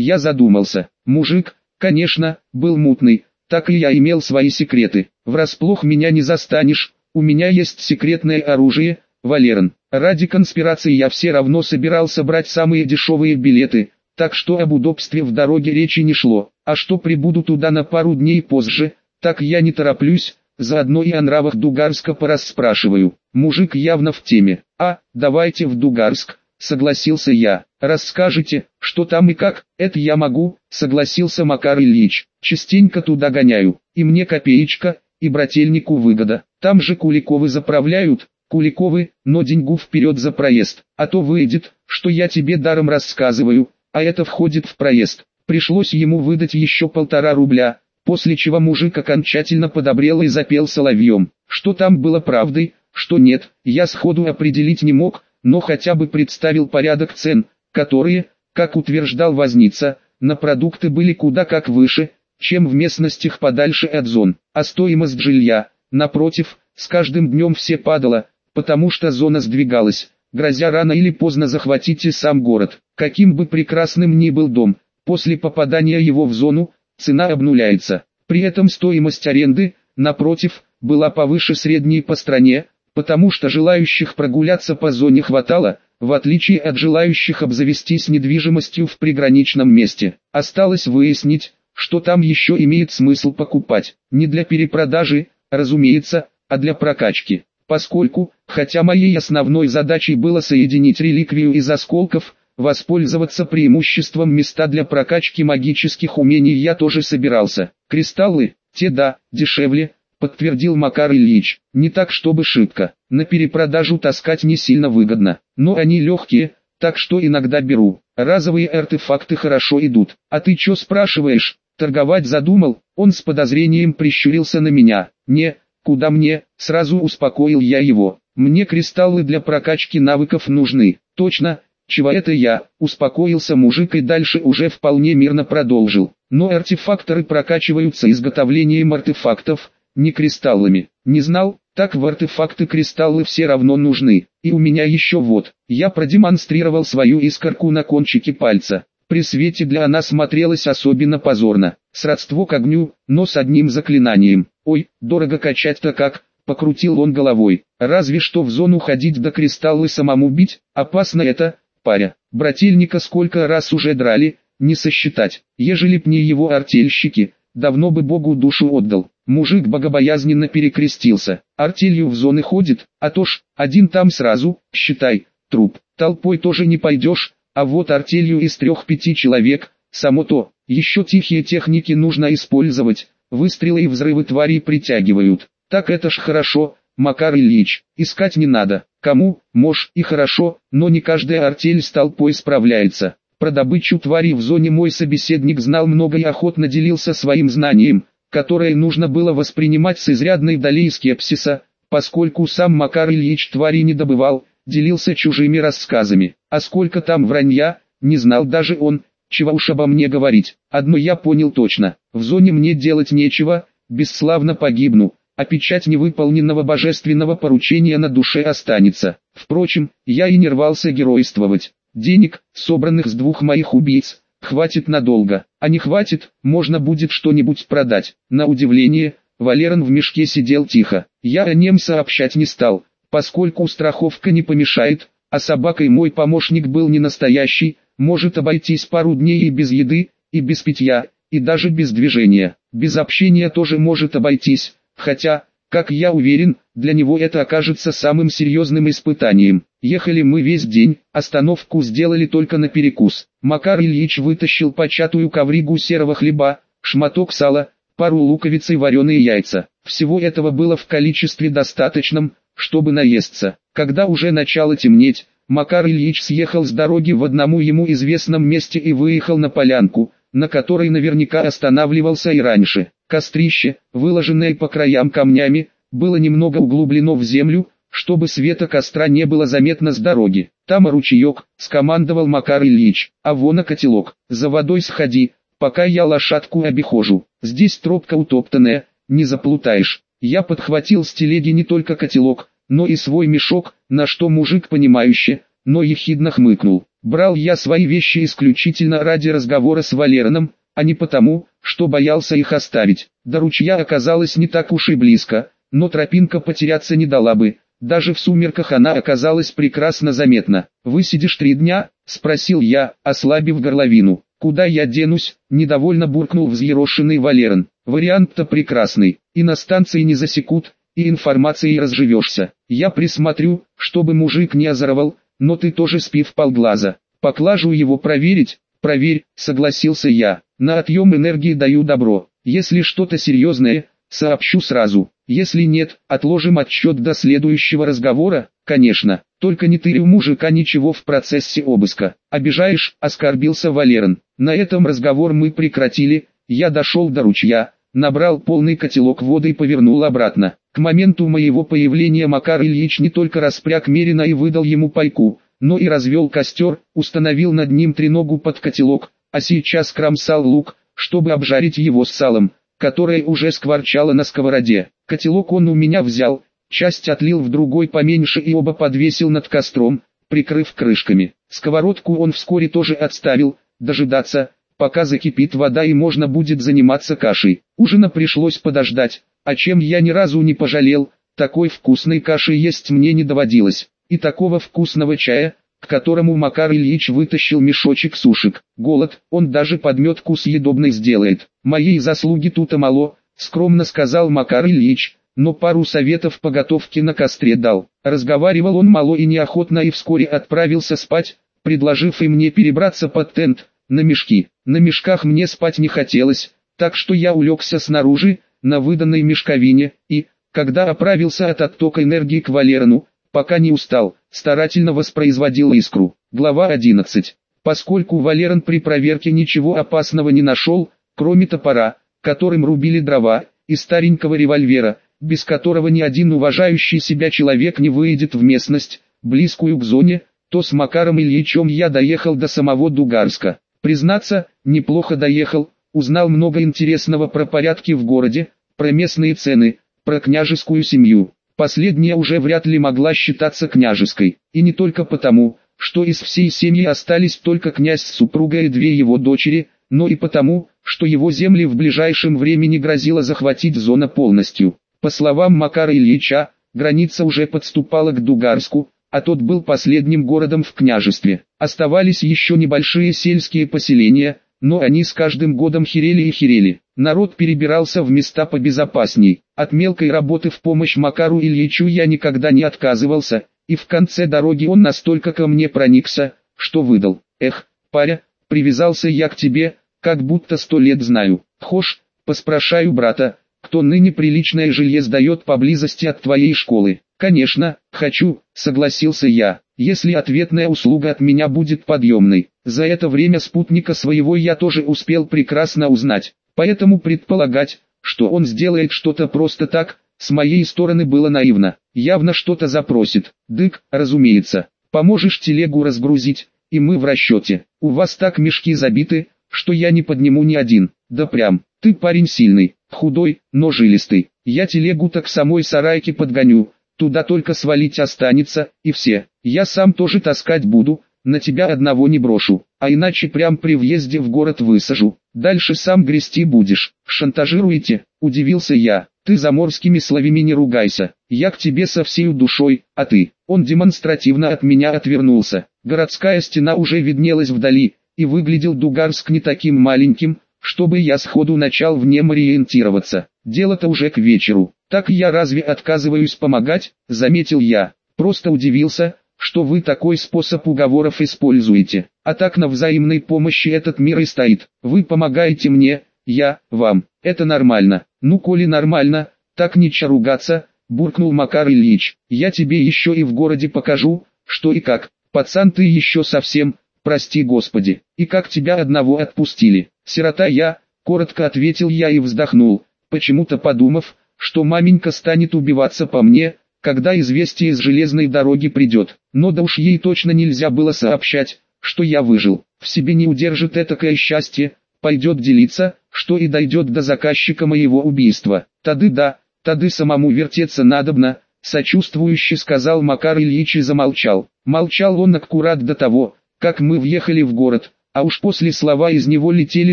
Я задумался. Мужик, конечно, был мутный, так и я имел свои секреты. Врасплох меня не застанешь, у меня есть секретное оружие, Валерон. Ради конспирации я все равно собирался брать самые дешевые билеты, так что об удобстве в дороге речи не шло. А что прибуду туда на пару дней позже, так я не тороплюсь, заодно и о нравах Дугарска порасспрашиваю. Мужик явно в теме. А, давайте в Дугарск, согласился я. Расскажите, что там и как, это я могу, согласился Макар Ильич. Частенько туда гоняю, и мне копеечка, и брательнику выгода. Там же Куликовы заправляют, Куликовы, но деньгу вперед за проезд, а то выйдет, что я тебе даром рассказываю, а это входит в проезд. Пришлось ему выдать еще полтора рубля, после чего мужик окончательно подобрел и запел соловьем. Что там было правдой, что нет, я сходу определить не мог, но хотя бы представил порядок цен, которые, как утверждал Возница, на продукты были куда как выше, чем в местностях подальше от зон, а стоимость жилья, напротив, с каждым днем все падала, потому что зона сдвигалась, грозя рано или поздно захватить и сам город. Каким бы прекрасным ни был дом, после попадания его в зону, цена обнуляется. При этом стоимость аренды, напротив, была повыше средней по стране, потому что желающих прогуляться по зоне хватало, в отличие от желающих обзавестись недвижимостью в приграничном месте. Осталось выяснить, что там еще имеет смысл покупать, не для перепродажи, разумеется, а для прокачки поскольку, хотя моей основной задачей было соединить реликвию из осколков, воспользоваться преимуществом места для прокачки магических умений я тоже собирался. Кристаллы, те да, дешевле, подтвердил Макар Ильич. Не так чтобы шибко, на перепродажу таскать не сильно выгодно, но они легкие, так что иногда беру. Разовые артефакты хорошо идут. А ты чё спрашиваешь? Торговать задумал? Он с подозрением прищурился на меня. Не, Куда мне, сразу успокоил я его. Мне кристаллы для прокачки навыков нужны. Точно, чего это я, успокоился мужик и дальше уже вполне мирно продолжил. Но артефакторы прокачиваются изготовлением артефактов, не кристаллами. Не знал, так в артефакты кристаллы все равно нужны. И у меня еще вот, я продемонстрировал свою искорку на кончике пальца. При свете для она смотрелась особенно позорно. Сродство к огню, но с одним заклинанием. Ой, дорого качать-то как, покрутил он головой. Разве что в зону ходить до кристаллы самому бить, опасно это, паря. Брательника сколько раз уже драли, не сосчитать. Ежели б не его артельщики, давно бы Богу душу отдал. Мужик богобоязненно перекрестился. Артелью в зоны ходит, а то ж, один там сразу, считай, труп. Толпой тоже не пойдешь, а вот артелью из трех-пяти человек, само то, еще тихие техники нужно использовать, выстрелы и взрывы твари притягивают. Так это ж хорошо, Макар Ильич, искать не надо. Кому, мож, и хорошо, но не каждая артель с толпой справляется. Про добычу твари в зоне мой собеседник знал много и охотно делился своим знанием, которое нужно было воспринимать с изрядной долей скепсиса, поскольку сам Макар Ильич твари не добывал, делился чужими рассказами. А сколько там вранья, не знал даже он, чего уж обо мне говорить. Одно я понял точно, в зоне мне делать нечего, бесславно погибну, а печать невыполненного божественного поручения на душе останется. Впрочем, я и не рвался геройствовать. Денег, собранных с двух моих убийц, хватит надолго, а не хватит, можно будет что-нибудь продать. На удивление, Валерон в мешке сидел тихо. Я о нем сообщать не стал, поскольку страховка не помешает, а собакой мой помощник был не настоящий, может обойтись пару дней и без еды, и без питья, и даже без движения. Без общения тоже может обойтись, хотя, как я уверен, для него это окажется самым серьезным испытанием. Ехали мы весь день, остановку сделали только на перекус. Макар Ильич вытащил початую ковригу серого хлеба, шматок сала, пару луковиц и вареные яйца. Всего этого было в количестве достаточном, чтобы наесться. Когда уже начало темнеть, Макар Ильич съехал с дороги в одному ему известном месте и выехал на полянку, на которой наверняка останавливался и раньше. Кострище, выложенное по краям камнями, было немного углублено в землю, чтобы света костра не было заметно с дороги. Там ручеек, скомандовал Макар Ильич, а вон котелок, за водой сходи, пока я лошадку обихожу. Здесь тропка утоптанная, не заплутаешь. Я подхватил с телеги не только котелок, но и свой мешок, на что мужик понимающе, но ехидно хмыкнул. Брал я свои вещи исключительно ради разговора с Валераном, а не потому, что боялся их оставить. До ручья оказалось не так уж и близко, но тропинка потеряться не дала бы, даже в сумерках она оказалась прекрасно заметна. «Высидишь три дня?» – спросил я, ослабив горловину. «Куда я денусь?» – недовольно буркнул взъерошенный Валерон. «Вариант-то прекрасный, и на станции не засекут, и информацией разживешься. Я присмотрю, чтобы мужик не озоровал, но ты тоже спи в полглаза. Поклажу его проверить?» «Проверь», – согласился я. «На отъем энергии даю добро. Если что-то серьезное, сообщу сразу. Если нет, отложим отсчет до следующего разговора, конечно. Только не ты у мужика ничего в процессе обыска. Обижаешь, оскорбился Валерон. На этом разговор мы прекратили, я дошел до ручья, набрал полный котелок воды и повернул обратно. К моменту моего появления Макар Ильич не только распряг Мерина и выдал ему пайку, но и развел костер, установил над ним треногу под котелок, а сейчас кромсал лук, чтобы обжарить его с салом которая уже скворчала на сковороде. Котелок он у меня взял, часть отлил в другой поменьше и оба подвесил над костром, прикрыв крышками. Сковородку он вскоре тоже отставил, дожидаться, пока закипит вода и можно будет заниматься кашей. Ужина пришлось подождать, о чем я ни разу не пожалел, такой вкусной каши есть мне не доводилось. И такого вкусного чая, к которому Макар Ильич вытащил мешочек сушек. Голод, он даже подметку съедобной сделает. Моей заслуги тут мало, скромно сказал Макар Ильич, но пару советов по готовке на костре дал. Разговаривал он мало и неохотно и вскоре отправился спать, предложив и мне перебраться под тент, на мешки. На мешках мне спать не хотелось, так что я улегся снаружи, на выданной мешковине, и, когда оправился от оттока энергии к Валерану, пока не устал, старательно воспроизводил искру. Глава 11. Поскольку Валерон при проверке ничего опасного не нашел, кроме топора, которым рубили дрова, и старенького револьвера, без которого ни один уважающий себя человек не выйдет в местность, близкую к зоне, то с Макаром Ильичем я доехал до самого Дугарска. Признаться, неплохо доехал, узнал много интересного про порядки в городе, про местные цены, про княжескую семью. Последняя уже вряд ли могла считаться княжеской, и не только потому, что из всей семьи остались только князь с супругой и две его дочери, но и потому, что его земли в ближайшем времени грозило захватить зона полностью. По словам Макара Ильича, граница уже подступала к Дугарску, а тот был последним городом в княжестве. Оставались еще небольшие сельские поселения, но они с каждым годом херели и херели. Народ перебирался в места побезопасней. От мелкой работы в помощь Макару Ильичу я никогда не отказывался, и в конце дороги он настолько ко мне проникся, что выдал. Эх, паря, привязался я к тебе, как будто сто лет знаю. Хошь, поспрашаю брата, кто ныне приличное жилье сдает поблизости от твоей школы. Конечно, хочу, согласился я, если ответная услуга от меня будет подъемной. За это время спутника своего я тоже успел прекрасно узнать, поэтому предполагать, что он сделает что-то просто так, с моей стороны было наивно. Явно что-то запросит. Дык, разумеется, поможешь телегу разгрузить, и мы в расчете. У вас так мешки забиты, что я не подниму ни один. Да прям, ты парень сильный, худой, но жилистый. Я телегу так самой сарайке подгоню, Туда только свалить останется, и все. Я сам тоже таскать буду, на тебя одного не брошу, а иначе прям при въезде в город высажу. Дальше сам грести будешь. Шантажируете? Удивился я. Ты заморскими словами не ругайся. Я к тебе со всей душой, а ты? Он демонстративно от меня отвернулся. Городская стена уже виднелась вдали, и выглядел Дугарск не таким маленьким, чтобы я сходу начал в нем ориентироваться. Дело-то уже к вечеру. Так я разве отказываюсь помогать, заметил я. Просто удивился, что вы такой способ уговоров используете. А так на взаимной помощи этот мир и стоит. Вы помогаете мне, я, вам. Это нормально. Ну коли нормально, так не ругаться, буркнул Макар Ильич. Я тебе еще и в городе покажу, что и как. Пацан ты еще совсем, прости господи. И как тебя одного отпустили. Сирота я, коротко ответил я и вздохнул почему-то подумав, что маменька станет убиваться по мне, когда известие из железной дороги придет. Но да уж ей точно нельзя было сообщать, что я выжил. В себе не удержит этакое счастье, пойдет делиться, что и дойдет до заказчика моего убийства. Тады да, тады самому вертеться надобно, сочувствующе сказал Макар Ильич и замолчал. Молчал он аккурат до того, как мы въехали в город, а уж после слова из него летели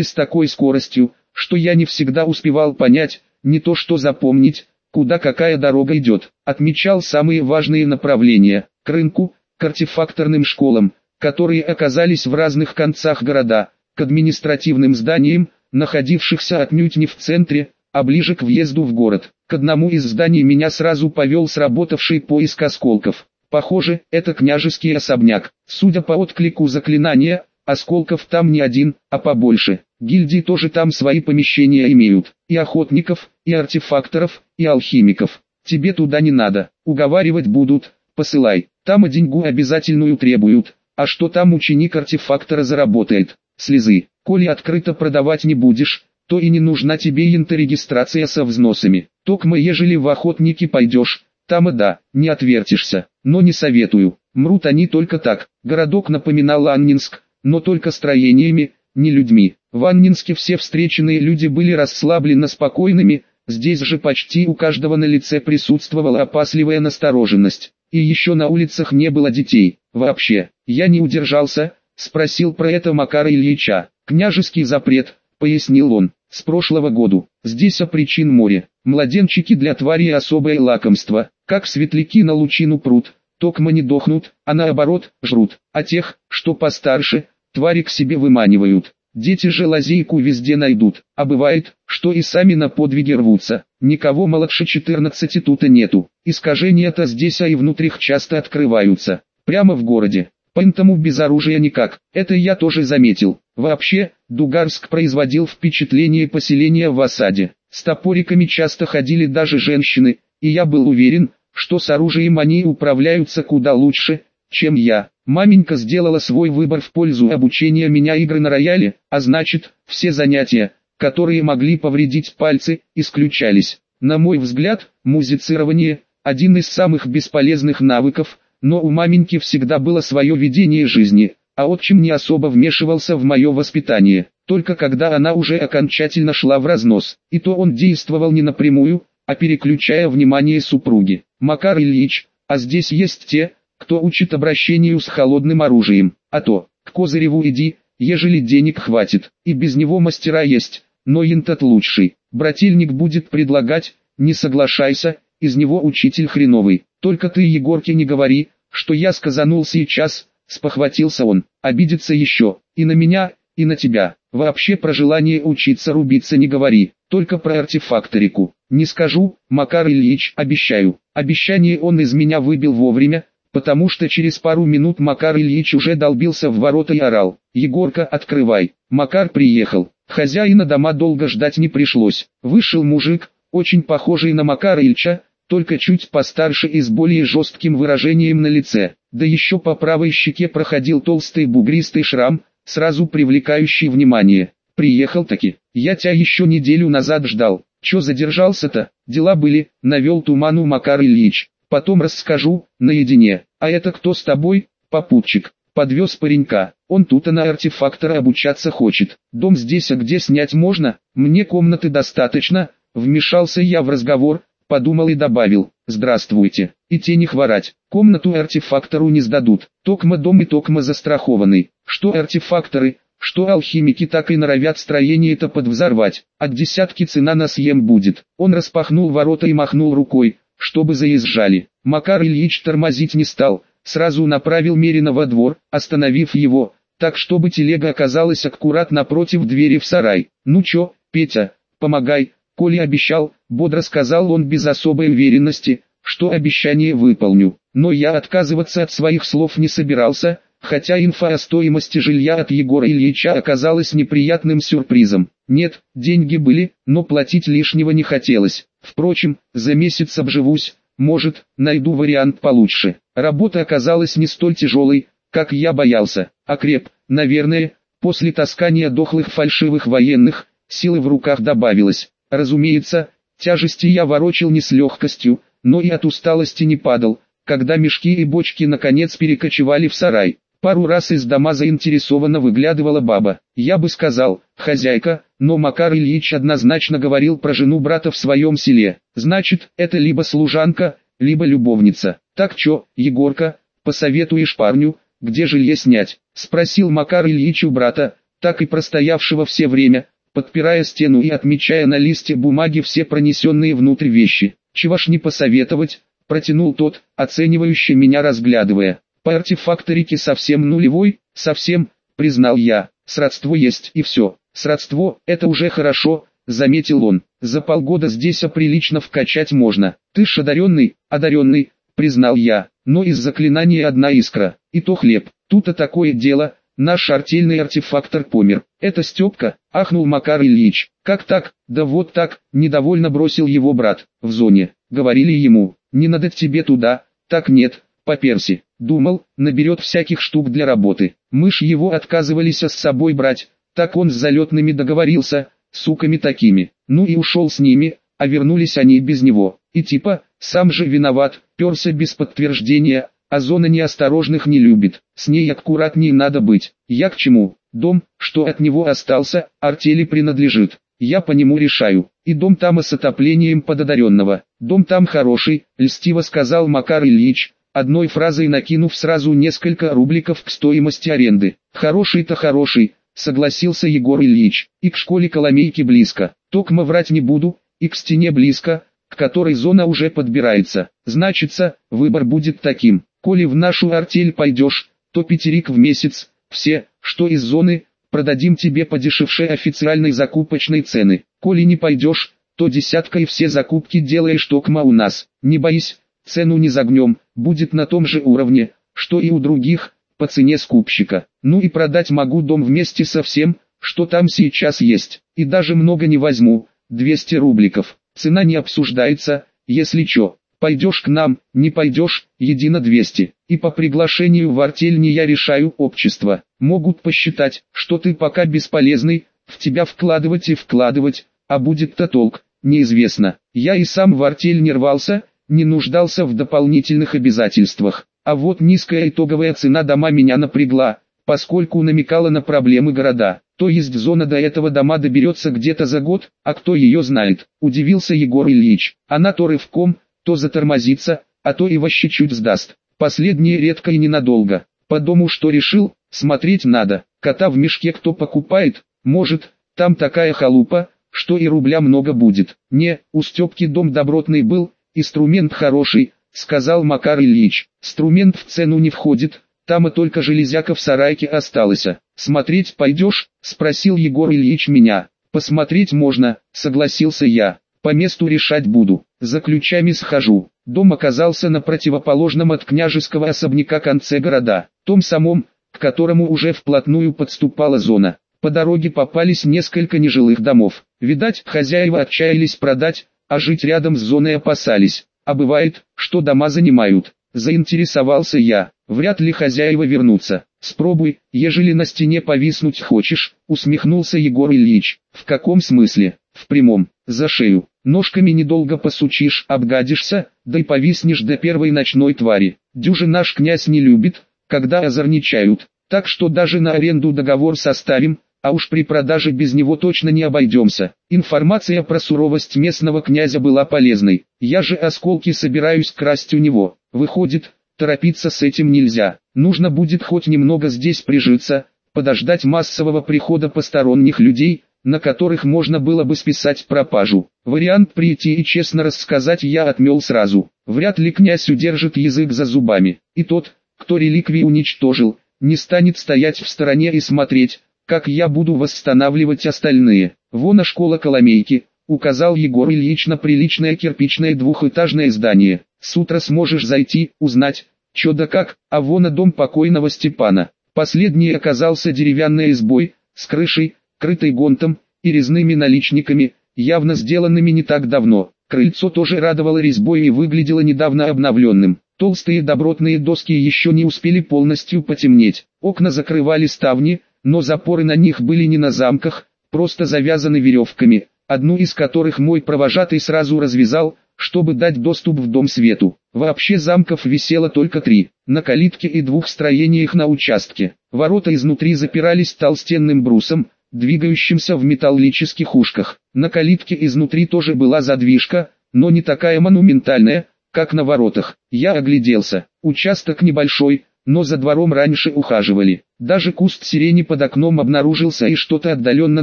с такой скоростью, что я не всегда успевал понять, не то что запомнить, куда какая дорога идет. Отмечал самые важные направления, к рынку, к артефакторным школам, которые оказались в разных концах города, к административным зданиям, находившихся отнюдь не в центре, а ближе к въезду в город. К одному из зданий меня сразу повел сработавший поиск осколков. Похоже, это княжеский особняк. Судя по отклику заклинания, осколков там не один, а побольше. Гильдии тоже там свои помещения имеют. И охотников, и артефакторов, и алхимиков. Тебе туда не надо. Уговаривать будут, посылай. Там и деньгу обязательную требуют. А что там ученик артефактора заработает? Слезы. Коли открыто продавать не будешь, то и не нужна тебе янторегистрация со взносами. Токмо ежели в охотники пойдешь, там и да, не отвертишься, но не советую. Мрут они только так. Городок напоминал Аннинск, но только строениями, не людьми. В Аннинске все встреченные люди были расслабленно спокойными, здесь же почти у каждого на лице присутствовала опасливая настороженность. И еще на улицах не было детей. Вообще, я не удержался, спросил про это Макара Ильича. Княжеский запрет, пояснил он, с прошлого году. Здесь о причин море. Младенчики для твари особое лакомство, как светляки на лучину прут. Токма не дохнут, а наоборот, жрут. А тех, что постарше, твари к себе выманивают. Дети же лазейку везде найдут, а бывает, что и сами на подвиги рвутся. Никого младше 14 тут и нету. Искажения-то здесь, а и внутрих часто открываются. Прямо в городе. Поэтому без оружия никак. Это я тоже заметил. Вообще, Дугарск производил впечатление поселения в осаде. С топориками часто ходили даже женщины, и я был уверен, что с оружием они управляются куда лучше, чем я. Маменька сделала свой выбор в пользу обучения меня игры на рояле, а значит, все занятия, которые могли повредить пальцы, исключались. На мой взгляд, музицирование – один из самых бесполезных навыков, но у маменьки всегда было свое видение жизни, а отчим не особо вмешивался в мое воспитание, только когда она уже окончательно шла в разнос, и то он действовал не напрямую, а переключая внимание супруги. Макар Ильич, а здесь есть те, кто учит обращению с холодным оружием, а то, к Козыреву иди, ежели денег хватит, и без него мастера есть, но интот лучший, брательник будет предлагать, не соглашайся, из него учитель хреновый, только ты Егорке не говори, что я сказанул сейчас, Спохватился он, обидится еще, и на меня, и на тебя. Вообще про желание учиться рубиться не говори, только про артефакторику. Не скажу, Макар Ильич, обещаю. Обещание он из меня выбил вовремя, потому что через пару минут Макар Ильич уже долбился в ворота и орал. «Егорка, открывай!» Макар приехал. Хозяина дома долго ждать не пришлось. Вышел мужик, очень похожий на Макара Ильича, только чуть постарше и с более жестким выражением на лице. Да еще по правой щеке проходил толстый бугристый шрам, сразу привлекающий внимание. Приехал таки, я тебя еще неделю назад ждал. Че задержался-то, дела были, навел туману Макар Ильич. Потом расскажу, наедине. А это кто с тобой? Попутчик. Подвез паренька. Он тут и на артефактора обучаться хочет. Дом здесь, а где снять можно? Мне комнаты достаточно. Вмешался я в разговор, подумал и добавил, здравствуйте, и те не хворать, комнату артефактору не сдадут, токма дом и токма застрахованный, что артефакторы, что алхимики так и норовят строение это подвзорвать, от десятки цена на съем будет, он распахнул ворота и махнул рукой, чтобы заезжали, Макар Ильич тормозить не стал, сразу направил Мерина во двор, остановив его, так чтобы телега оказалась аккурат напротив двери в сарай, ну чё, Петя, помогай, Коли обещал, бодро сказал он без особой уверенности, что обещание выполню. Но я отказываться от своих слов не собирался, хотя инфа о стоимости жилья от Егора Ильича оказалась неприятным сюрпризом. Нет, деньги были, но платить лишнего не хотелось. Впрочем, за месяц обживусь, может, найду вариант получше. Работа оказалась не столь тяжелой, как я боялся. Окреп, наверное, после таскания дохлых фальшивых военных, силы в руках добавилось. Разумеется, тяжести я ворочил не с легкостью, но и от усталости не падал, когда мешки и бочки наконец перекочевали в сарай. Пару раз из дома заинтересованно выглядывала баба. Я бы сказал, хозяйка, но Макар Ильич однозначно говорил про жену брата в своем селе. Значит, это либо служанка, либо любовница. Так чё, Егорка, посоветуешь парню, где жилье снять? Спросил Макар Ильич у брата, так и простоявшего все время, подпирая стену и отмечая на листе бумаги все пронесенные внутрь вещи. Чего ж не посоветовать, протянул тот, оценивающий меня разглядывая. По артефакторике совсем нулевой, совсем, признал я, сродство есть и все. Сродство, это уже хорошо, заметил он. За полгода здесь оприлично вкачать можно. Ты ж одаренный, одаренный, признал я, но из заклинания одна искра, и то хлеб. Тут-то такое дело, наш артельный артефактор помер. Это Степка, ахнул Макар Ильич. Как так? Да вот так, недовольно бросил его брат. В зоне, говорили ему, не надо тебе туда, так нет, поперси. Думал, наберет всяких штук для работы. Мы ж его отказывались с собой брать, так он с залетными договорился, суками такими. Ну и ушел с ними, а вернулись они без него. И типа, сам же виноват, перся без подтверждения, а зона неосторожных не любит. С ней аккуратнее надо быть. Я к чему? Дом, что от него остался, артели принадлежит. Я по нему решаю. И дом там и с отоплением пододаренного. Дом там хороший, льстиво сказал Макар Ильич, одной фразой накинув сразу несколько рубликов к стоимости аренды. Хороший-то хороший, согласился Егор Ильич. И к школе Коломейки близко. Токма врать не буду, и к стене близко, к которой зона уже подбирается. Значится, выбор будет таким. Коли в нашу артель пойдешь, то пятерик в месяц, все, что из зоны, продадим тебе по дешевшей официальной закупочной цены. Коли не пойдешь, то десятка и все закупки делаешь токма у нас. Не боись, цену не загнем, будет на том же уровне, что и у других, по цене скупщика. Ну и продать могу дом вместе со всем, что там сейчас есть. И даже много не возьму, 200 рубликов. Цена не обсуждается, если чё. Пойдешь к нам, не пойдешь, едино 200. И по приглашению в артель не я решаю общество. Могут посчитать, что ты пока бесполезный, в тебя вкладывать и вкладывать, а будет-то толк, неизвестно. Я и сам в артель не рвался, не нуждался в дополнительных обязательствах. А вот низкая итоговая цена дома меня напрягла, поскольку намекала на проблемы города. То есть зона до этого дома доберется где-то за год, а кто ее знает, удивился Егор Ильич. Она то рывком, то затормозится, а то и вообще чуть сдаст. Последнее редко и ненадолго. По дому что решил, смотреть надо. Кота в мешке кто покупает, может, там такая халупа, что и рубля много будет. Не, у Степки дом добротный был, инструмент хороший, сказал Макар Ильич. Инструмент в цену не входит, там и только железяка в сарайке осталась. Смотреть пойдешь? Спросил Егор Ильич меня. Посмотреть можно, согласился я. По месту решать буду. За ключами схожу. Дом оказался на противоположном от княжеского особняка конце города, том самом, к которому уже вплотную подступала зона. По дороге попались несколько нежилых домов. Видать, хозяева отчаялись продать, а жить рядом с зоной опасались. А бывает, что дома занимают. Заинтересовался я. Вряд ли хозяева вернутся. Спробуй, ежели на стене повиснуть хочешь, усмехнулся Егор Ильич. В каком смысле? В прямом, за шею. Ножками недолго посучишь, обгадишься, да и повиснешь до первой ночной твари. Дюжи наш князь не любит, когда озорничают, так что даже на аренду договор составим, а уж при продаже без него точно не обойдемся. Информация про суровость местного князя была полезной. Я же осколки собираюсь красть у него. Выходит, торопиться с этим нельзя. Нужно будет хоть немного здесь прижиться, подождать массового прихода посторонних людей, на которых можно было бы списать пропажу. Вариант прийти и честно рассказать я отмел сразу. Вряд ли князь удержит язык за зубами. И тот, кто реликвии уничтожил, не станет стоять в стороне и смотреть, как я буду восстанавливать остальные. Вон школа Коломейки, указал Егор Ильич на приличное кирпичное двухэтажное здание. С утра сможешь зайти, узнать, что да как, а вон и дом покойного Степана. Последний оказался деревянной избой, с крышей, крытой гонтом, и резными наличниками, явно сделанными не так давно. Крыльцо тоже радовало резьбой и выглядело недавно обновленным. Толстые добротные доски еще не успели полностью потемнеть. Окна закрывали ставни, но запоры на них были не на замках, просто завязаны веревками, одну из которых мой провожатый сразу развязал, чтобы дать доступ в дом свету. Вообще замков висело только три, на калитке и двух строениях на участке. Ворота изнутри запирались толстенным брусом, двигающимся в металлических ушках. На калитке изнутри тоже была задвижка, но не такая монументальная, как на воротах. Я огляделся. Участок небольшой, но за двором раньше ухаживали. Даже куст сирени под окном обнаружился и что-то отдаленно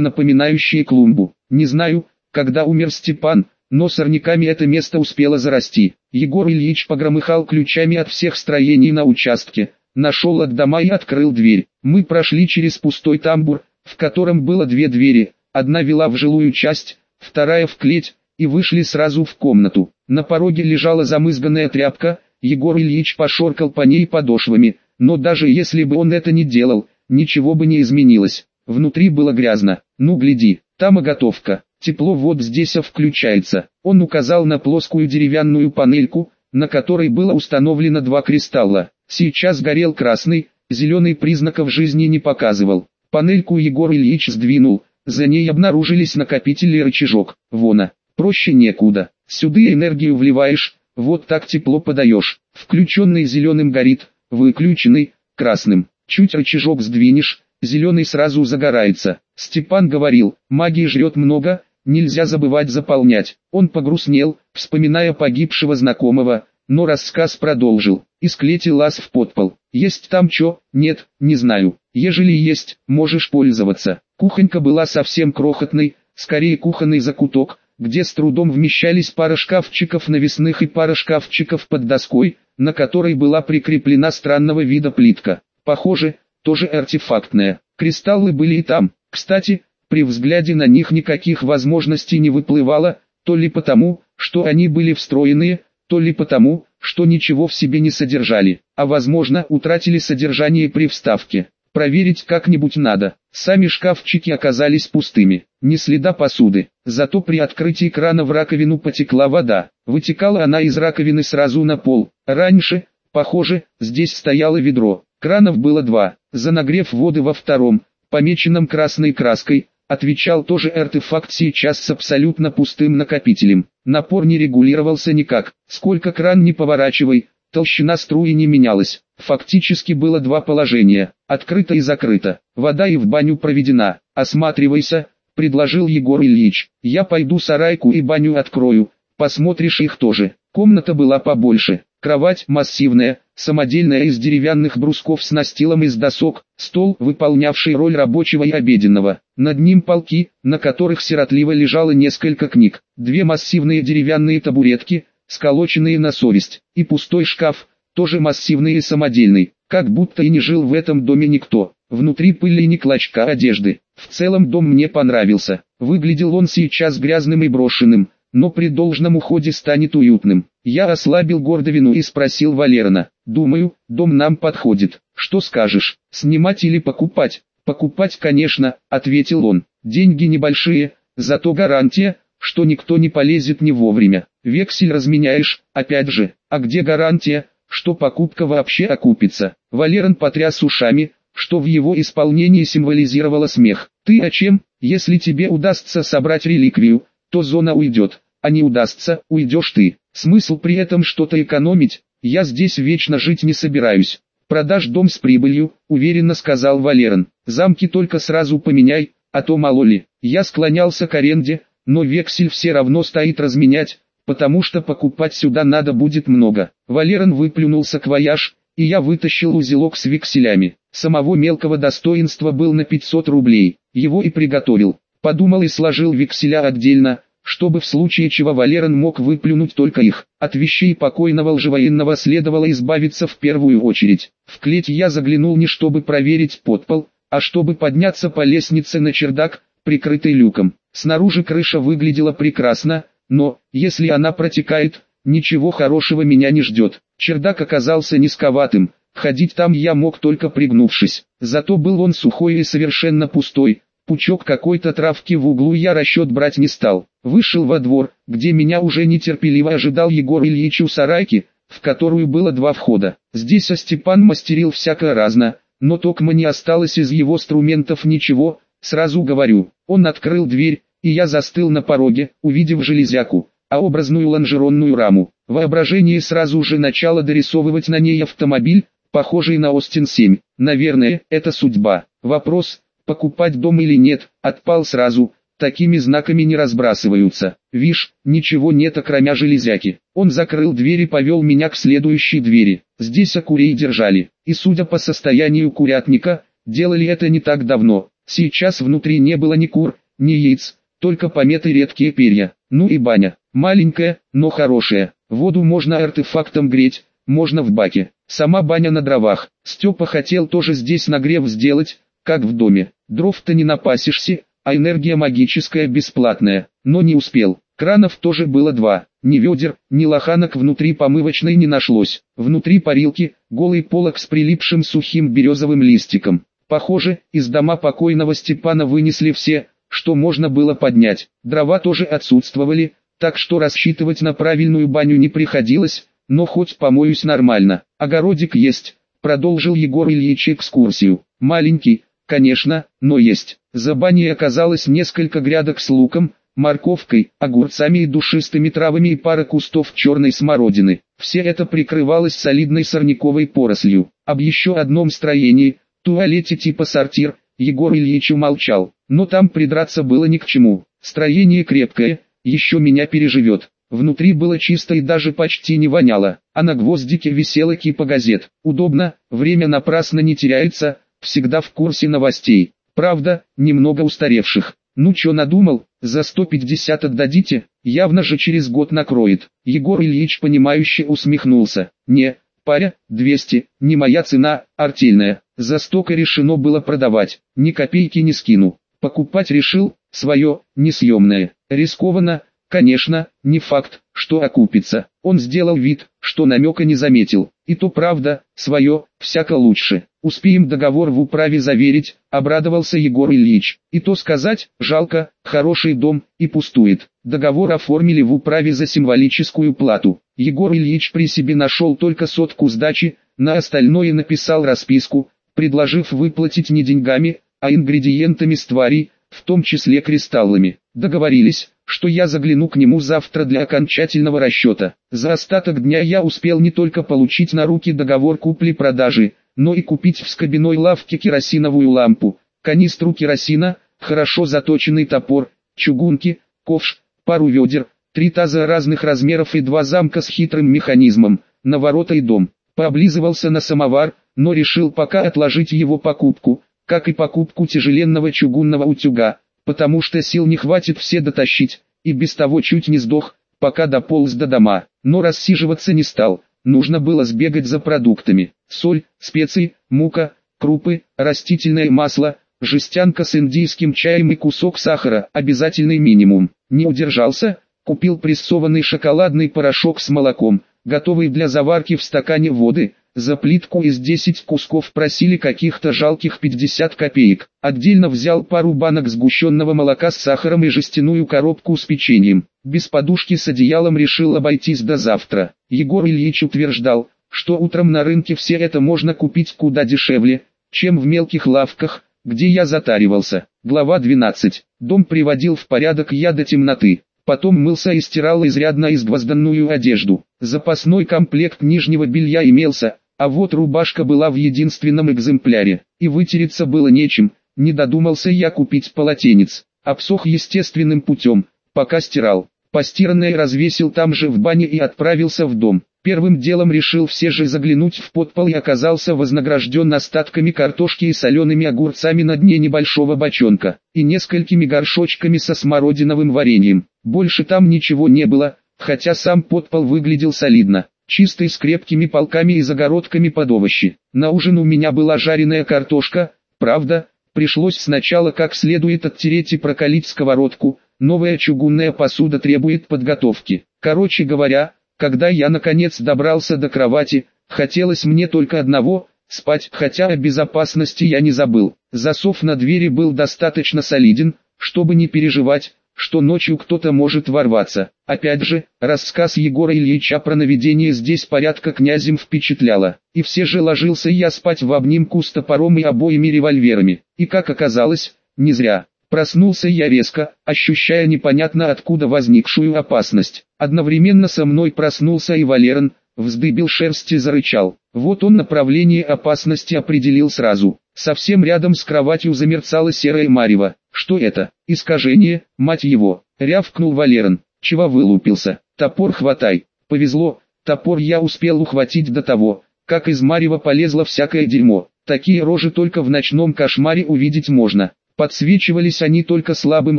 напоминающее клумбу. Не знаю, когда умер Степан, но сорняками это место успело зарасти. Егор Ильич погромыхал ключами от всех строений на участке, нашел от дома и открыл дверь. Мы прошли через пустой тамбур, в котором было две двери, одна вела в жилую часть, вторая в клеть, и вышли сразу в комнату. На пороге лежала замызганная тряпка, Егор Ильич пошоркал по ней подошвами, но даже если бы он это не делал, ничего бы не изменилось. Внутри было грязно. Ну гляди, там и готовка. Тепло вот здесь включается. Он указал на плоскую деревянную панельку, на которой было установлено два кристалла. Сейчас горел красный, зеленый признаков жизни не показывал. Панельку Егор Ильич сдвинул, за ней обнаружились накопители и рычажок. Вона, проще некуда. Сюда энергию вливаешь, вот так тепло подаешь. Включенный зеленым горит, выключенный, красным. Чуть рычажок сдвинешь, зеленый сразу загорается. Степан говорил, магии жрет много, нельзя забывать заполнять. Он погрустнел, вспоминая погибшего знакомого, но рассказ продолжил. Из клети лаз в подпол. Есть там чё? Нет, не знаю. Ежели есть, можешь пользоваться. Кухонька была совсем крохотной, скорее кухонный закуток, где с трудом вмещались пара шкафчиков навесных и пара шкафчиков под доской, на которой была прикреплена странного вида плитка. Похоже, тоже артефактная. Кристаллы были и там. Кстати, при взгляде на них никаких возможностей не выплывало, то ли потому, что они были встроенные, то ли потому, что ничего в себе не содержали, а возможно утратили содержание при вставке. Проверить как-нибудь надо. Сами шкафчики оказались пустыми, ни следа посуды. Зато при открытии крана в раковину потекла вода. Вытекала она из раковины сразу на пол. Раньше, похоже, здесь стояло ведро. Кранов было два. За нагрев воды во втором, помеченном красной краской, отвечал тоже артефакт сейчас с абсолютно пустым накопителем. Напор не регулировался никак. Сколько кран не поворачивай, толщина струи не менялась. Фактически было два положения, открыто и закрыто. Вода и в баню проведена. Осматривайся, предложил Егор Ильич. Я пойду сарайку и баню открою, посмотришь их тоже. Комната была побольше. Кровать массивная, самодельная из деревянных брусков с настилом из досок, стол, выполнявший роль рабочего и обеденного. Над ним полки, на которых сиротливо лежало несколько книг, две массивные деревянные табуретки, сколоченные на совесть, и пустой шкаф, тоже массивный и самодельный, как будто и не жил в этом доме никто. Внутри пыли и ни клочка одежды. В целом дом мне понравился. Выглядел он сейчас грязным и брошенным, но при должном уходе станет уютным. Я ослабил гордовину и спросил Валерона, думаю, дом нам подходит, что скажешь, снимать или покупать? Покупать, конечно, ответил он, деньги небольшие, зато гарантия, что никто не полезет не вовремя. Вексель разменяешь, опять же, а где гарантия, что покупка вообще окупится? Валерон потряс ушами, что в его исполнении символизировало смех. Ты о чем? Если тебе удастся собрать реликвию, то зона уйдет, а не удастся, уйдешь ты. Смысл при этом что-то экономить, я здесь вечно жить не собираюсь. Продашь дом с прибылью, уверенно сказал Валерон. Замки только сразу поменяй, а то мало ли. Я склонялся к аренде, но вексель все равно стоит разменять, потому что покупать сюда надо будет много. Валерон выплюнул саквояж, и я вытащил узелок с векселями. Самого мелкого достоинства был на 500 рублей, его и приготовил. Подумал и сложил векселя отдельно, чтобы в случае чего Валерон мог выплюнуть только их. От вещей покойного лжевоенного следовало избавиться в первую очередь. В клеть я заглянул не чтобы проверить подпол, а чтобы подняться по лестнице на чердак, прикрытый люком. Снаружи крыша выглядела прекрасно, но, если она протекает, ничего хорошего меня не ждет. Чердак оказался низковатым, ходить там я мог только пригнувшись. Зато был он сухой и совершенно пустой, пучок какой-то травки в углу я расчет брать не стал. Вышел во двор, где меня уже нетерпеливо ожидал Егор Ильич у сарайки, в которую было два входа. Здесь Степан мастерил всякое разно, но токмо не осталось из его инструментов ничего, сразу говорю. Он открыл дверь, и я застыл на пороге, увидев железяку, а образную лонжеронную раму. Воображение сразу же начало дорисовывать на ней автомобиль, похожий на Остин 7. Наверное, это судьба. Вопрос, покупать дом или нет, отпал сразу, такими знаками не разбрасываются. Вишь, ничего нет окромя железяки. Он закрыл дверь и повел меня к следующей двери. Здесь окурей держали. и судя по состоянию курятника, делали это не так давно. Сейчас внутри не было ни кур, ни яиц, только пометы редкие перья. Ну и баня, маленькая, но хорошая. Воду можно артефактом греть, можно в баке. Сама баня на дровах. Степа хотел тоже здесь нагрев сделать, как в доме. Дров-то не напасишься, а энергия магическая бесплатная, но не успел. Кранов тоже было два, ни ведер, ни лоханок внутри помывочной не нашлось. Внутри парилки, голый полок с прилипшим сухим березовым листиком. Похоже, из дома покойного Степана вынесли все, что можно было поднять. Дрова тоже отсутствовали, так что рассчитывать на правильную баню не приходилось, но хоть помоюсь нормально. Огородик есть, продолжил Егор Ильич экскурсию. Маленький, конечно, но есть. За баней оказалось несколько грядок с луком, морковкой, огурцами и душистыми травами и пара кустов черной смородины. Все это прикрывалось солидной сорняковой порослью. Об еще одном строении, туалете типа сортир, Егор Ильич умолчал, но там придраться было ни к чему. Строение крепкое, еще меня переживет. Внутри было чисто и даже почти не воняло, а на гвоздике висела кипа газет. Удобно, время напрасно не теряется, всегда в курсе новостей. Правда, немного устаревших. Ну чё надумал, за 150 отдадите, явно же через год накроет. Егор Ильич понимающе усмехнулся. Не, паря, 200, не моя цена, артельная. За столько решено было продавать, ни копейки не скину. Покупать решил, свое, несъемное. Рискованно, конечно, не факт, что окупится. Он сделал вид, что намека не заметил. И то правда, свое, всяко лучше. Успеем договор в управе заверить, обрадовался Егор Ильич. И то сказать, жалко, хороший дом, и пустует. Договор оформили в управе за символическую плату. Егор Ильич при себе нашел только сотку сдачи, на остальное написал расписку, предложив выплатить не деньгами, а ингредиентами с тварей, в том числе кристаллами. Договорились, что я загляну к нему завтра для окончательного расчета. За остаток дня я успел не только получить на руки договор купли-продажи, но и купить в скобяной лавке керосиновую лампу, канистру керосина, хорошо заточенный топор, чугунки, ковш, пару ведер, три таза разных размеров и два замка с хитрым механизмом, на ворота и дом. Пооблизывался на самовар, но решил пока отложить его покупку, как и покупку тяжеленного чугунного утюга, потому что сил не хватит все дотащить, и без того чуть не сдох, пока дополз до дома, но рассиживаться не стал, нужно было сбегать за продуктами, соль, специи, мука, крупы, растительное масло, жестянка с индийским чаем и кусок сахара, обязательный минимум, не удержался, купил прессованный шоколадный порошок с молоком, готовый для заварки в стакане воды, за плитку из 10 кусков просили каких-то жалких 50 копеек. Отдельно взял пару банок сгущенного молока с сахаром и жестяную коробку с печеньем. Без подушки с одеялом решил обойтись до завтра. Егор Ильич утверждал, что утром на рынке все это можно купить куда дешевле, чем в мелких лавках, где я затаривался. Глава 12. Дом приводил в порядок я до темноты. Потом мылся и стирал изрядно изгвозданную одежду. Запасной комплект нижнего белья имелся, а вот рубашка была в единственном экземпляре, и вытереться было нечем, не додумался я купить полотенец. Обсох естественным путем, пока стирал. Постиранное развесил там же в бане и отправился в дом. Первым делом решил все же заглянуть в подпол и оказался вознагражден остатками картошки и солеными огурцами на дне небольшого бочонка, и несколькими горшочками со смородиновым вареньем. Больше там ничего не было, хотя сам подпол выглядел солидно чистый с крепкими полками и загородками под овощи. На ужин у меня была жареная картошка, правда, пришлось сначала как следует оттереть и прокалить сковородку, новая чугунная посуда требует подготовки. Короче говоря, когда я наконец добрался до кровати, хотелось мне только одного – спать, хотя о безопасности я не забыл. Засов на двери был достаточно солиден, чтобы не переживать, что ночью кто-то может ворваться. Опять же, рассказ Егора Ильича про наведение здесь порядка князем впечатляло. И все же ложился я спать в обнимку с топором и обоими револьверами. И как оказалось, не зря. Проснулся я резко, ощущая непонятно откуда возникшую опасность. Одновременно со мной проснулся и Валерон, вздыбил шерсть и зарычал. Вот он направление опасности определил сразу. Совсем рядом с кроватью замерцало серое марево. Что это? Искажение, мать его. Рявкнул Валерон. Чего вылупился? Топор хватай. Повезло, топор я успел ухватить до того, как из марева полезло всякое дерьмо. Такие рожи только в ночном кошмаре увидеть можно. Подсвечивались они только слабым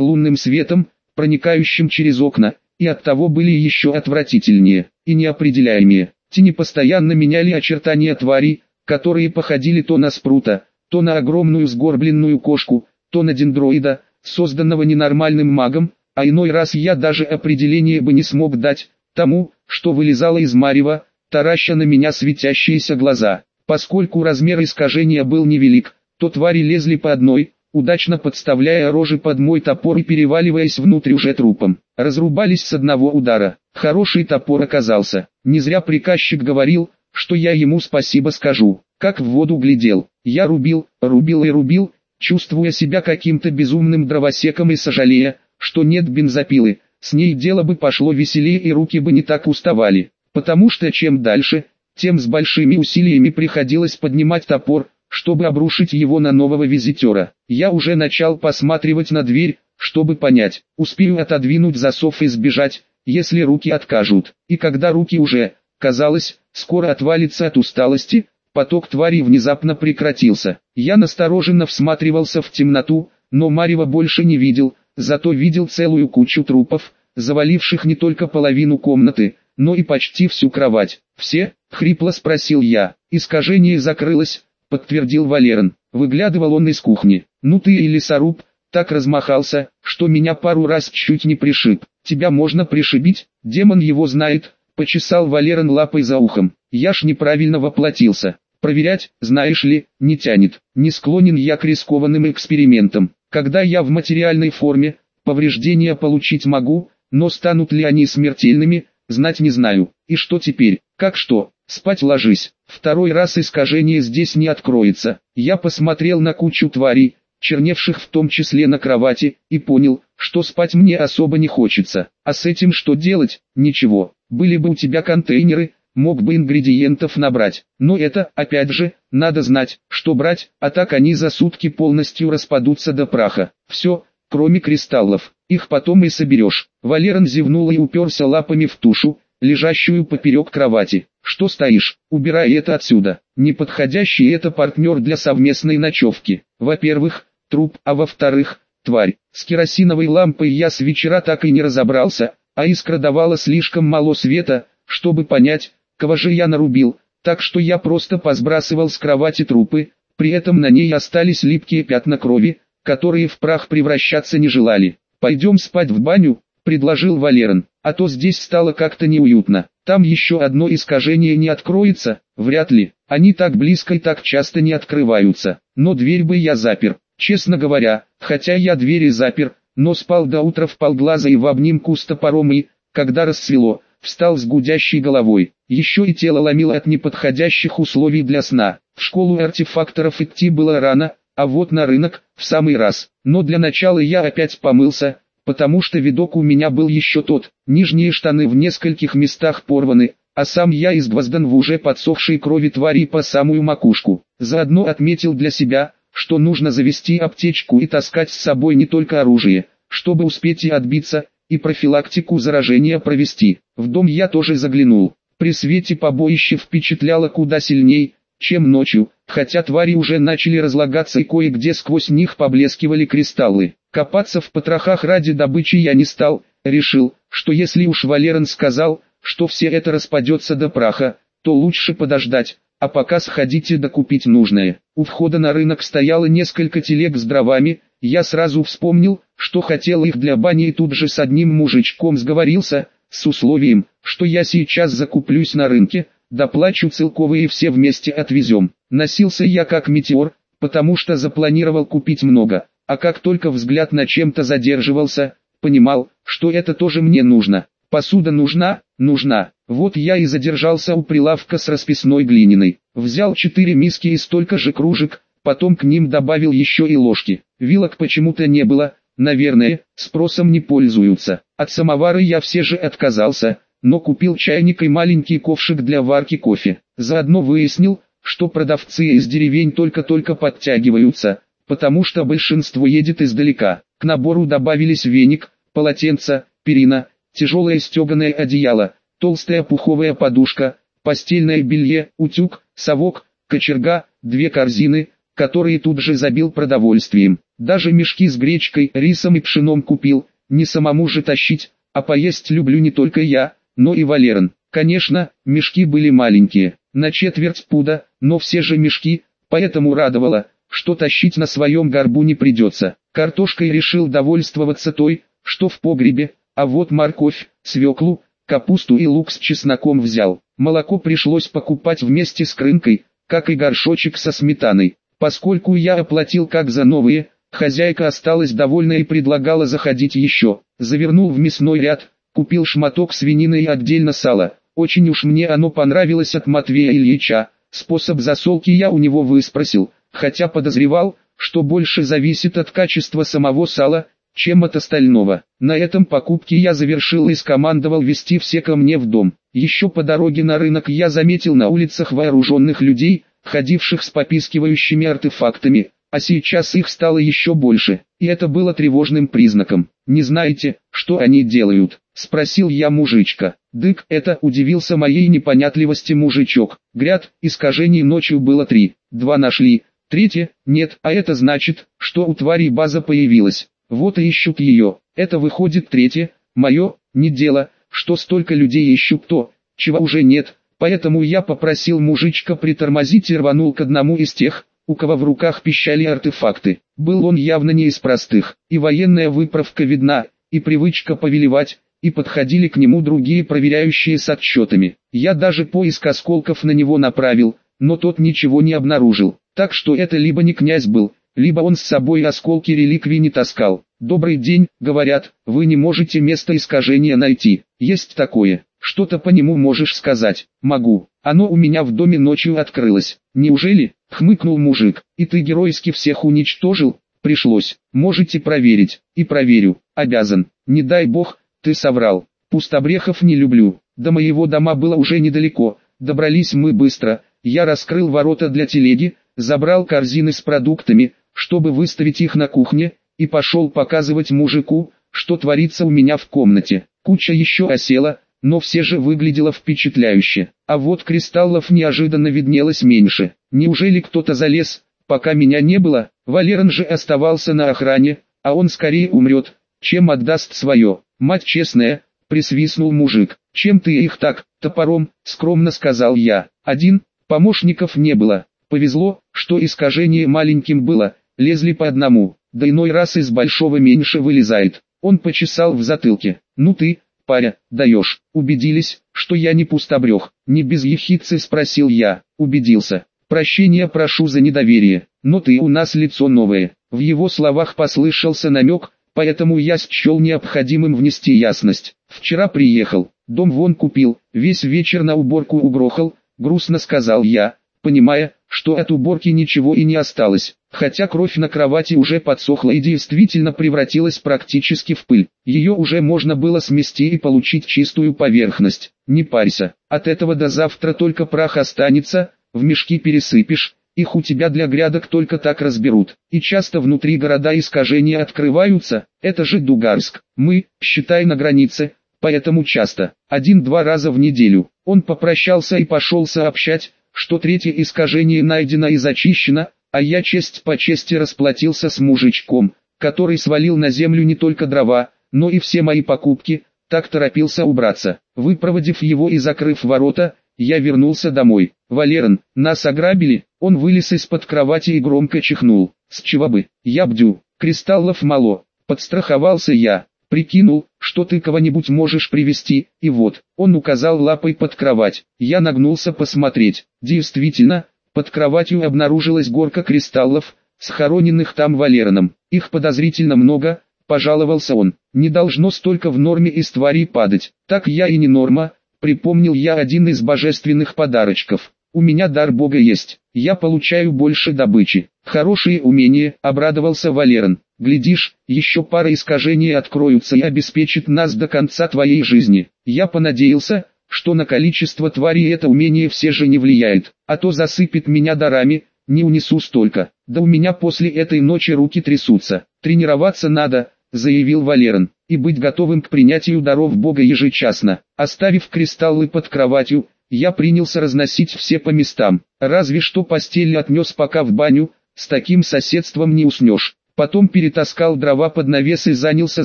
лунным светом, проникающим через окна, и оттого были еще отвратительнее и неопределяемее. Тени постоянно меняли очертания тварей, которые походили то на спрута, то на огромную сгорбленную кошку, то на дендроида, созданного ненормальным магом, а иной раз я даже определение бы не смог дать тому, что вылезало из марева, тараща на меня светящиеся глаза. Поскольку размер искажения был невелик, то твари лезли по одной, удачно подставляя рожи под мой топор и переваливаясь внутрь уже трупом. Разрубались с одного удара. Хороший топор оказался. Не зря приказчик говорил, что я ему спасибо скажу. Как в воду глядел. Я рубил, рубил и рубил, чувствуя себя каким-то безумным дровосеком и сожалея, что нет бензопилы. С ней дело бы пошло веселее и руки бы не так уставали. Потому что чем дальше, тем с большими усилиями приходилось поднимать топор, чтобы обрушить его на нового визитера. Я уже начал посматривать на дверь, чтобы понять, успею отодвинуть засов и сбежать, если руки откажут. И когда руки уже, казалось, скоро отвалится от усталости, поток тварей внезапно прекратился. Я настороженно всматривался в темноту, но Марева больше не видел, зато видел целую кучу трупов, заваливших не только половину комнаты, но и почти всю кровать. «Все?» — хрипло спросил я. «Искажение закрылось», — подтвердил Валерон. Выглядывал он из кухни. «Ну ты и лесоруб, так размахался, что меня пару раз чуть не пришиб. Тебя можно пришибить, демон его знает», — почесал Валерон лапой за ухом. «Я ж неправильно воплотился. Проверять, знаешь ли, не тянет. Не склонен я к рискованным экспериментам. Когда я в материальной форме, повреждения получить могу, но станут ли они смертельными, знать не знаю. И что теперь? Как что? Спать ложись. Второй раз искажение здесь не откроется. Я посмотрел на кучу тварей, черневших в том числе на кровати, и понял, что спать мне особо не хочется. А с этим что делать? Ничего. Были бы у тебя контейнеры, мог бы ингредиентов набрать. Но это, опять же, надо знать, что брать, а так они за сутки полностью распадутся до праха. Все, кроме кристаллов. Их потом и соберешь. Валерон зевнул и уперся лапами в тушу, лежащую поперек кровати. Что стоишь, убирай это отсюда. Неподходящий это партнер для совместной ночевки. Во-первых, труп, а во-вторых, тварь. С керосиновой лампой я с вечера так и не разобрался, а искра давала слишком мало света, чтобы понять, кого же я нарубил, так что я просто посбрасывал с кровати трупы, при этом на ней остались липкие пятна крови, которые в прах превращаться не желали. «Пойдем спать в баню», — предложил Валерон, «а то здесь стало как-то неуютно. Там еще одно искажение не откроется, вряд ли, они так близко и так часто не открываются, но дверь бы я запер. Честно говоря, хотя я двери запер, но спал до утра в полглаза и в обнимку с топором и, когда рассвело, встал с гудящей головой. Еще и тело ломило от неподходящих условий для сна. В школу артефакторов идти было рано, а вот на рынок, в самый раз. Но для начала я опять помылся, потому что видок у меня был еще тот. Нижние штаны в нескольких местах порваны, а сам я изгвоздан в уже подсохшей крови твари по самую макушку. Заодно отметил для себя, что нужно завести аптечку и таскать с собой не только оружие, чтобы успеть и отбиться, и профилактику заражения провести. В дом я тоже заглянул. При свете побоище впечатляло куда сильней, чем ночью, хотя твари уже начали разлагаться и кое-где сквозь них поблескивали кристаллы. Копаться в потрохах ради добычи я не стал, решил, что если уж Валерон сказал, что все это распадется до праха, то лучше подождать, а пока сходите докупить нужное. У входа на рынок стояло несколько телег с дровами, я сразу вспомнил, что хотел их для бани и тут же с одним мужичком сговорился, с условием, что я сейчас закуплюсь на рынке, доплачу целковые все вместе отвезем. Носился я как метеор, потому что запланировал купить много, а как только взгляд на чем-то задерживался, понимал, что это тоже мне нужно. Посуда нужна? Нужна. Вот я и задержался у прилавка с расписной глиняной. Взял четыре миски и столько же кружек, потом к ним добавил еще и ложки. Вилок почему-то не было, наверное, спросом не пользуются. От самовара я все же отказался, но купил чайник и маленький ковшик для варки кофе. Заодно выяснил, что продавцы из деревень только-только подтягиваются, потому что большинство едет издалека. К набору добавились веник, полотенце, перина, тяжелое стеганое одеяло, толстая пуховая подушка, постельное белье, утюг, совок, кочерга, две корзины, которые тут же забил продовольствием. Даже мешки с гречкой, рисом и пшеном купил, не самому же тащить, а поесть люблю не только я, но и Валерон. Конечно, мешки были маленькие, на четверть пуда, но все же мешки, поэтому радовало, что тащить на своем горбу не придется. Картошкой решил довольствоваться той, что в погребе, а вот морковь, свеклу, капусту и лук с чесноком взял. Молоко пришлось покупать вместе с крынкой, как и горшочек со сметаной. Поскольку я оплатил как за новые, хозяйка осталась довольна и предлагала заходить еще. Завернул в мясной ряд, купил шматок свинины и отдельно сало. Очень уж мне оно понравилось от Матвея Ильича. Способ засолки я у него выспросил, хотя подозревал, что больше зависит от качества самого сала, чем от остального. На этом покупки я завершил и скомандовал вести все ко мне в дом. Еще по дороге на рынок я заметил на улицах вооруженных людей, ходивших с попискивающими артефактами, а сейчас их стало еще больше, и это было тревожным признаком. «Не знаете, что они делают?» – спросил я мужичка. Дык, это удивился моей непонятливости мужичок. Гряд, искажений ночью было три, два нашли, третье, нет, а это значит, что у твари база появилась. Вот и ищут ее, это выходит третье, мое, не дело, что столько людей ищут то, чего уже нет, Поэтому я попросил мужичка притормозить и рванул к одному из тех, у кого в руках пищали артефакты. Был он явно не из простых, и военная выправка видна, и привычка повелевать, и подходили к нему другие проверяющие с отчетами. Я даже поиск осколков на него направил, но тот ничего не обнаружил. Так что это либо не князь был, либо он с собой осколки реликвий не таскал. «Добрый день», говорят, вы не можете место искажения найти. Есть такое. Что-то по нему можешь сказать? Могу. Оно у меня в доме ночью открылось. Неужели? Хмыкнул мужик. И ты геройски всех уничтожил? Пришлось. Можете проверить. И проверю. Обязан. Не дай бог, ты соврал. Пустобрехов не люблю. До моего дома было уже недалеко. Добрались мы быстро. Я раскрыл ворота для телеги, забрал корзины с продуктами, чтобы выставить их на кухне, и пошел показывать мужику, что творится у меня в комнате. Куча еще осела, но все же выглядело впечатляюще. А вот кристаллов неожиданно виднелось меньше. Неужели кто-то залез, пока меня не было? Валерон же оставался на охране, а он скорее умрет, чем отдаст свое. Мать честная, присвистнул мужик. Чем ты их так, топором, скромно сказал я. Один, помощников не было. Повезло, что искажение маленьким было, лезли по одному, да иной раз из большого меньше вылезает. Он почесал в затылке. Ну ты, паря, даешь. Убедились, что я не пустобрех, не без ехидцы спросил я. Убедился. Прощения прошу за недоверие, но ты у нас лицо новое. В его словах послышался намек, поэтому я счел необходимым внести ясность. Вчера приехал, дом вон купил, весь вечер на уборку угрохал, грустно сказал я, понимая, что от уборки ничего и не осталось, хотя кровь на кровати уже подсохла и действительно превратилась практически в пыль. Ее уже можно было смести и получить чистую поверхность. Не парься, от этого до завтра только прах останется, в мешки пересыпешь, их у тебя для грядок только так разберут. И часто внутри города искажения открываются, это же Дугарск. Мы, считай на границе, поэтому часто, один-два раза в неделю. Он попрощался и пошел сообщать, что третье искажение найдено и зачищено, а я честь по чести расплатился с мужичком, который свалил на землю не только дрова, но и все мои покупки, так торопился убраться. Выпроводив его и закрыв ворота, я вернулся домой. Валерон, нас ограбили, он вылез из-под кровати и громко чихнул. С чего бы, я бдю, кристаллов мало, подстраховался я. Прикинул, что ты кого-нибудь можешь привести, и вот, он указал лапой под кровать. Я нагнулся посмотреть. Действительно, под кроватью обнаружилась горка кристаллов, схороненных там Валероном. Их подозрительно много, пожаловался он. Не должно столько в норме из тварей падать. Так я и не норма, припомнил я один из божественных подарочков. У меня дар бога есть, я получаю больше добычи. Хорошие умения, обрадовался Валерон. Глядишь, еще пара искажений откроются и обеспечит нас до конца твоей жизни. Я понадеялся, что на количество тварей это умение все же не влияет, а то засыпет меня дарами, не унесу столько. Да у меня после этой ночи руки трясутся. Тренироваться надо, заявил Валерон, и быть готовым к принятию даров Бога ежечасно. Оставив кристаллы под кроватью, я принялся разносить все по местам. Разве что постель отнес пока в баню, с таким соседством не уснешь. Потом перетаскал дрова под навес и занялся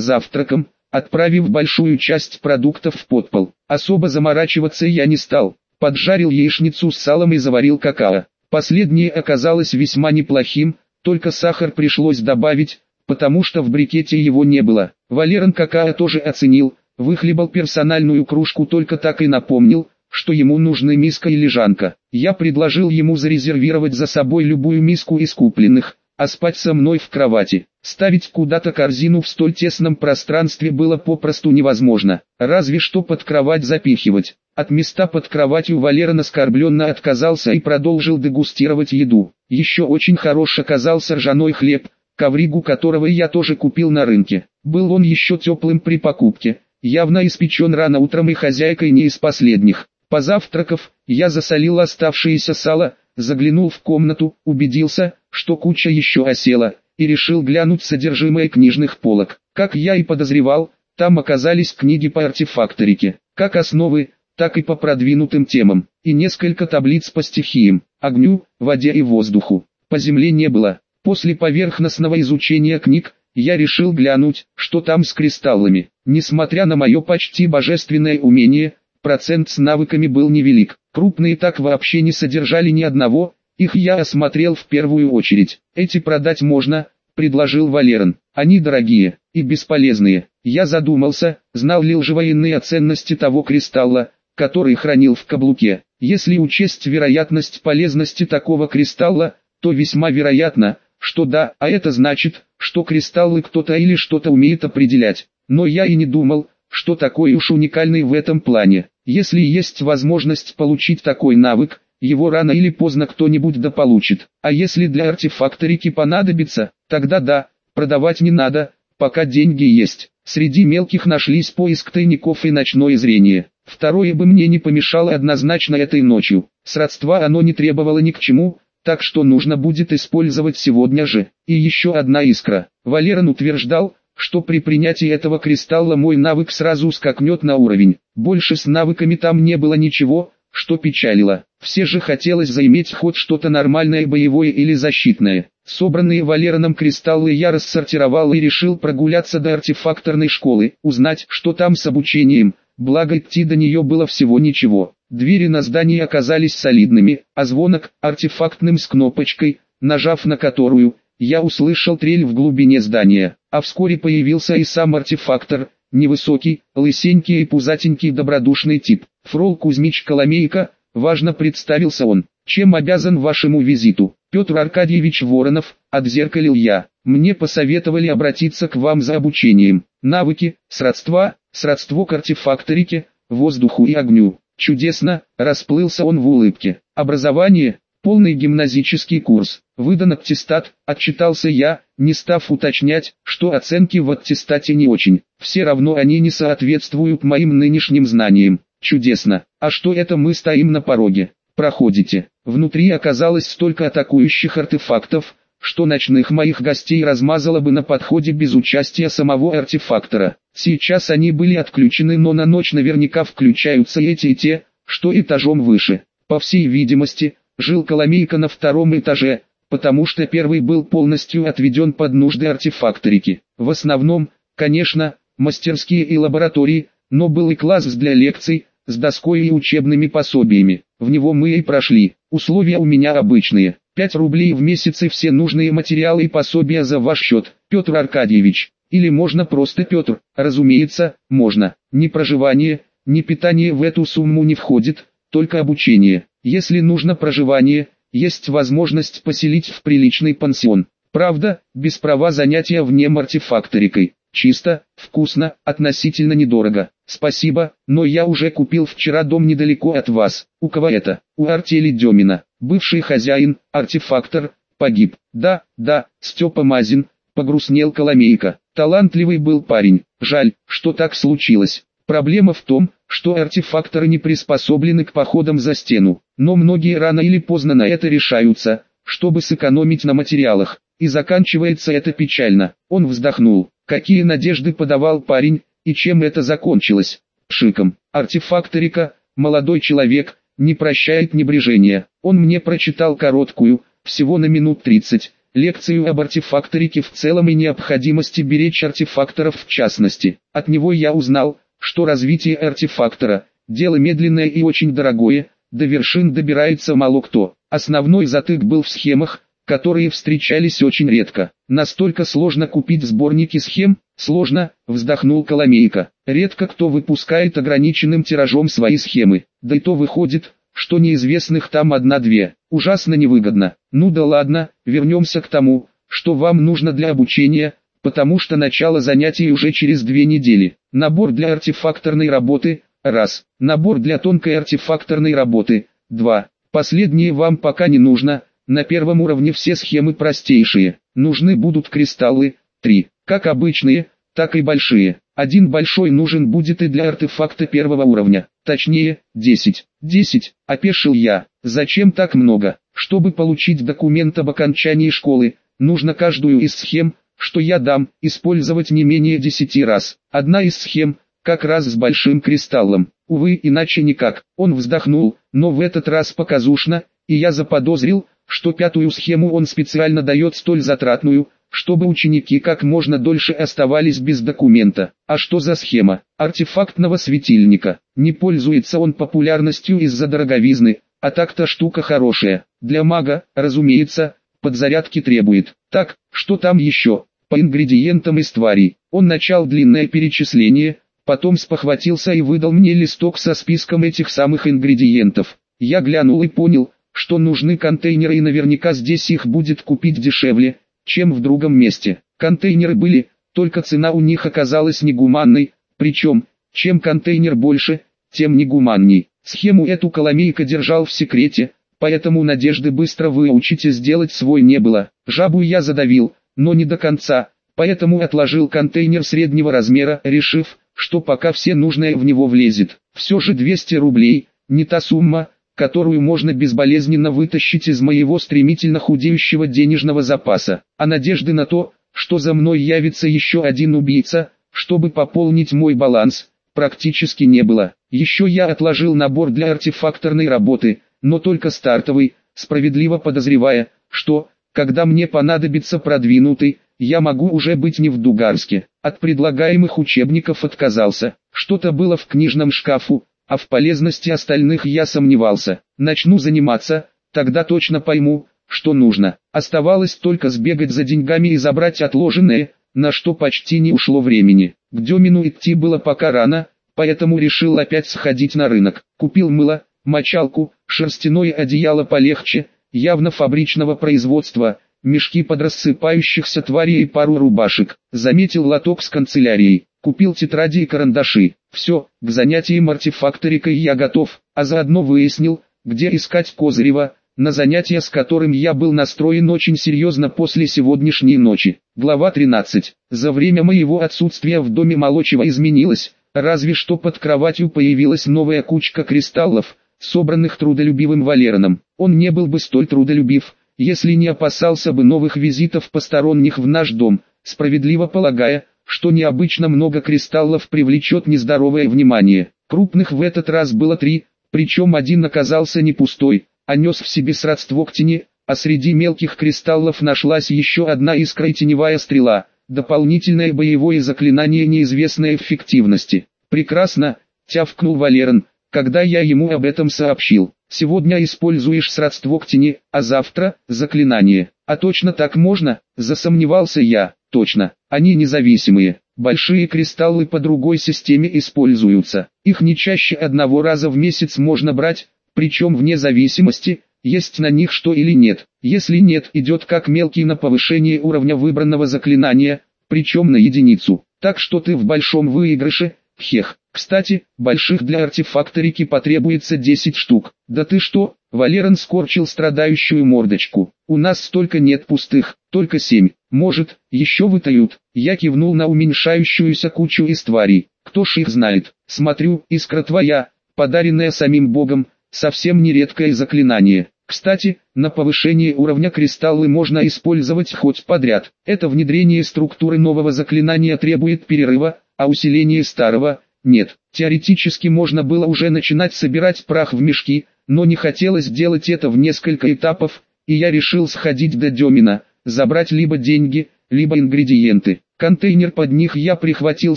завтраком, отправив большую часть продуктов в подпол. Особо заморачиваться я не стал. Поджарил яичницу с салом и заварил какао. Последнее оказалось весьма неплохим, только сахар пришлось добавить, потому что в брикете его не было. Валеран какао тоже оценил, выхлебал персональную кружку только так и напомнил, что ему нужны миска и лежанка. Я предложил ему зарезервировать за собой любую миску из купленных, а спать со мной в кровати. Ставить куда-то корзину в столь тесном пространстве было попросту невозможно, разве что под кровать запихивать. От места под кроватью Валера наскорбленно отказался и продолжил дегустировать еду. Еще очень хорош оказался ржаной хлеб, ковригу которого я тоже купил на рынке. Был он еще теплым при покупке, явно испечен рано утром и хозяйкой не из последних. Позавтракав, я засолил оставшееся сало, заглянул в комнату, убедился, что куча еще осела, и решил глянуть содержимое книжных полок. Как я и подозревал, там оказались книги по артефакторике, как основы, так и по продвинутым темам, и несколько таблиц по стихиям, огню, воде и воздуху. По земле не было. После поверхностного изучения книг, я решил глянуть, что там с кристаллами. Несмотря на мое почти божественное умение, процент с навыками был невелик. Крупные так вообще не содержали ни одного, их я осмотрел в первую очередь. Эти продать можно, предложил Валерон. Они дорогие и бесполезные. Я задумался, знал ли лжевоенные ценности того кристалла, который хранил в каблуке. Если учесть вероятность полезности такого кристалла, то весьма вероятно, что да, а это значит, что кристаллы кто-то или что-то умеет определять. Но я и не думал, что такой уж уникальный в этом плане. Если есть возможность получить такой навык, его рано или поздно кто-нибудь да получит. А если для артефакторики понадобится, тогда да, продавать не надо, пока деньги есть. Среди мелких нашлись поиск тайников и ночное зрение. Второе бы мне не помешало однозначно этой ночью. Сродства оно не требовало ни к чему, так что нужно будет использовать сегодня же. И еще одна искра. Валерон утверждал, что при принятии этого кристалла мой навык сразу скакнет на уровень. Больше с навыками там не было ничего, что печалило. Все же хотелось заиметь хоть что-то нормальное боевое или защитное. Собранные Валероном кристаллы я рассортировал и решил прогуляться до артефакторной школы, узнать, что там с обучением, благо идти до нее было всего ничего. Двери на здании оказались солидными, а звонок – артефактным с кнопочкой, нажав на которую, я услышал трель в глубине здания, а вскоре появился и сам артефактор, невысокий, лысенький и пузатенький добродушный тип. Фрол Кузьмич Коломейко, важно представился он, чем обязан вашему визиту. Петр Аркадьевич Воронов, отзеркалил я, мне посоветовали обратиться к вам за обучением. Навыки, сродства, сродство к артефакторике, воздуху и огню. Чудесно, расплылся он в улыбке. Образование, полный гимназический курс, выдан аттестат, отчитался я, не став уточнять, что оценки в аттестате не очень. Все равно они не соответствуют моим нынешним знаниям. Чудесно. А что это мы стоим на пороге? Проходите. Внутри оказалось столько атакующих артефактов, что ночных моих гостей размазало бы на подходе без участия самого артефактора. Сейчас они были отключены, но на ночь наверняка включаются эти и те, что этажом выше. По всей видимости, жил Коломейка на втором этаже, потому что первый был полностью отведен под нужды артефакторики. В основном, конечно, мастерские и лаборатории, но был и класс для лекций, с доской и учебными пособиями. В него мы и прошли. Условия у меня обычные. 5 рублей в месяц и все нужные материалы и пособия за ваш счет, Петр Аркадьевич. Или можно просто Петр, разумеется, можно. Ни проживание, ни питание в эту сумму не входит, только обучение. Если нужно проживание, есть возможность поселить в приличный пансион. Правда, без права занятия вне артефакторикой. Чисто, вкусно, относительно недорого. Спасибо, но я уже купил вчера дом недалеко от вас. У кого это? У Артели Демина. Бывший хозяин, артефактор, погиб. Да, да, Степа Мазин, погрустнел Коломейка. Талантливый был парень. Жаль, что так случилось. Проблема в том, что артефакторы не приспособлены к походам за стену. Но многие рано или поздно на это решаются, чтобы сэкономить на материалах. И заканчивается это печально. Он вздохнул. Какие надежды подавал парень, и чем это закончилось? Пшиком. Артефакторика, молодой человек, не прощает небрежения. Он мне прочитал короткую, всего на минут 30, лекцию об артефакторике в целом и необходимости беречь артефакторов в частности. От него я узнал, что развитие артефактора – дело медленное и очень дорогое, до вершин добирается мало кто. Основной затык был в схемах, которые встречались очень редко. Настолько сложно купить сборники схем, сложно, вздохнул Коломейко. Редко кто выпускает ограниченным тиражом свои схемы, да и то выходит, что неизвестных там одна-две. Ужасно невыгодно. Ну да ладно, вернемся к тому, что вам нужно для обучения, потому что начало занятий уже через две недели. Набор для артефакторной работы – раз. Набор для тонкой артефакторной работы – два. Последнее вам пока не нужно, на первом уровне все схемы простейшие. Нужны будут кристаллы – три. Как обычные, так и большие. Один большой нужен будет и для артефакта первого уровня, точнее, 10. 10, опешил я. Зачем так много? Чтобы получить документ об окончании школы, нужно каждую из схем, что я дам, использовать не менее 10 раз. Одна из схем, как раз с большим кристаллом. Увы, иначе никак. Он вздохнул, но в этот раз показушно, и я заподозрил, что пятую схему он специально дает столь затратную, чтобы ученики как можно дольше оставались без документа. А что за схема? Артефактного светильника. Не пользуется он популярностью из-за дороговизны, а так-то штука хорошая. Для мага, разумеется, подзарядки требует. Так, что там еще? По ингредиентам из тварей. Он начал длинное перечисление, потом спохватился и выдал мне листок со списком этих самых ингредиентов. Я глянул и понял, что нужны контейнеры и наверняка здесь их будет купить дешевле, чем в другом месте. Контейнеры были, только цена у них оказалась негуманной, причем, чем контейнер больше, тем негуманней. Схему эту Коломейка держал в секрете, поэтому надежды быстро выучить и сделать свой не было. Жабу я задавил, но не до конца, поэтому отложил контейнер среднего размера, решив, что пока все нужное в него влезет. Все же 200 рублей, не та сумма, которую можно безболезненно вытащить из моего стремительно худеющего денежного запаса, а надежды на то, что за мной явится еще один убийца, чтобы пополнить мой баланс, практически не было. Еще я отложил набор для артефакторной работы, но только стартовый, справедливо подозревая, что, когда мне понадобится продвинутый, я могу уже быть не в Дугарске. От предлагаемых учебников отказался. Что-то было в книжном шкафу, а в полезности остальных я сомневался. Начну заниматься, тогда точно пойму, что нужно. Оставалось только сбегать за деньгами и забрать отложенное, на что почти не ушло времени. К Демину идти было пока рано, поэтому решил опять сходить на рынок. Купил мыло, мочалку, шерстяное одеяло полегче, явно фабричного производства, мешки под рассыпающихся тварей и пару рубашек. Заметил лоток с канцелярией. Купил тетради и карандаши. Все, к занятиям артефакторикой я готов, а заодно выяснил, где искать Козырева, на занятия с которым я был настроен очень серьезно после сегодняшней ночи. Глава 13. За время моего отсутствия в доме Молочева изменилось, разве что под кроватью появилась новая кучка кристаллов, собранных трудолюбивым Валероном. Он не был бы столь трудолюбив, если не опасался бы новых визитов посторонних в наш дом, справедливо полагая, что необычно много кристаллов привлечет нездоровое внимание. Крупных в этот раз было три, причем один оказался не пустой, а нес в себе сродство к тени, а среди мелких кристаллов нашлась еще одна искра и теневая стрела, дополнительное боевое заклинание неизвестной эффективности. «Прекрасно», — тявкнул Валерон, когда я ему об этом сообщил. «Сегодня используешь сродство к тени, а завтра — заклинание. А точно так можно?» — засомневался я. Точно, они независимые. Большие кристаллы по другой системе используются. Их не чаще одного раза в месяц можно брать, причем вне зависимости, есть на них что или нет. Если нет, идет как мелкий на повышение уровня выбранного заклинания, причем на единицу. Так что ты в большом выигрыше, хех. Кстати, больших для артефакторики потребуется 10 штук. Да ты что, Валерон скорчил страдающую мордочку. У нас столько нет пустых, только семь. Может, еще вытают. Я кивнул на уменьшающуюся кучу из тварей. Кто ж их знает. Смотрю, искра твоя, подаренная самим богом, совсем нередкое заклинание. Кстати, на повышение уровня кристаллы можно использовать хоть подряд. Это внедрение структуры нового заклинания требует перерыва, а усиление старого – нет. Теоретически можно было уже начинать собирать прах в мешки, но не хотелось делать это в несколько этапов, и я решил сходить до Демина, забрать либо деньги, либо ингредиенты. Контейнер под них я прихватил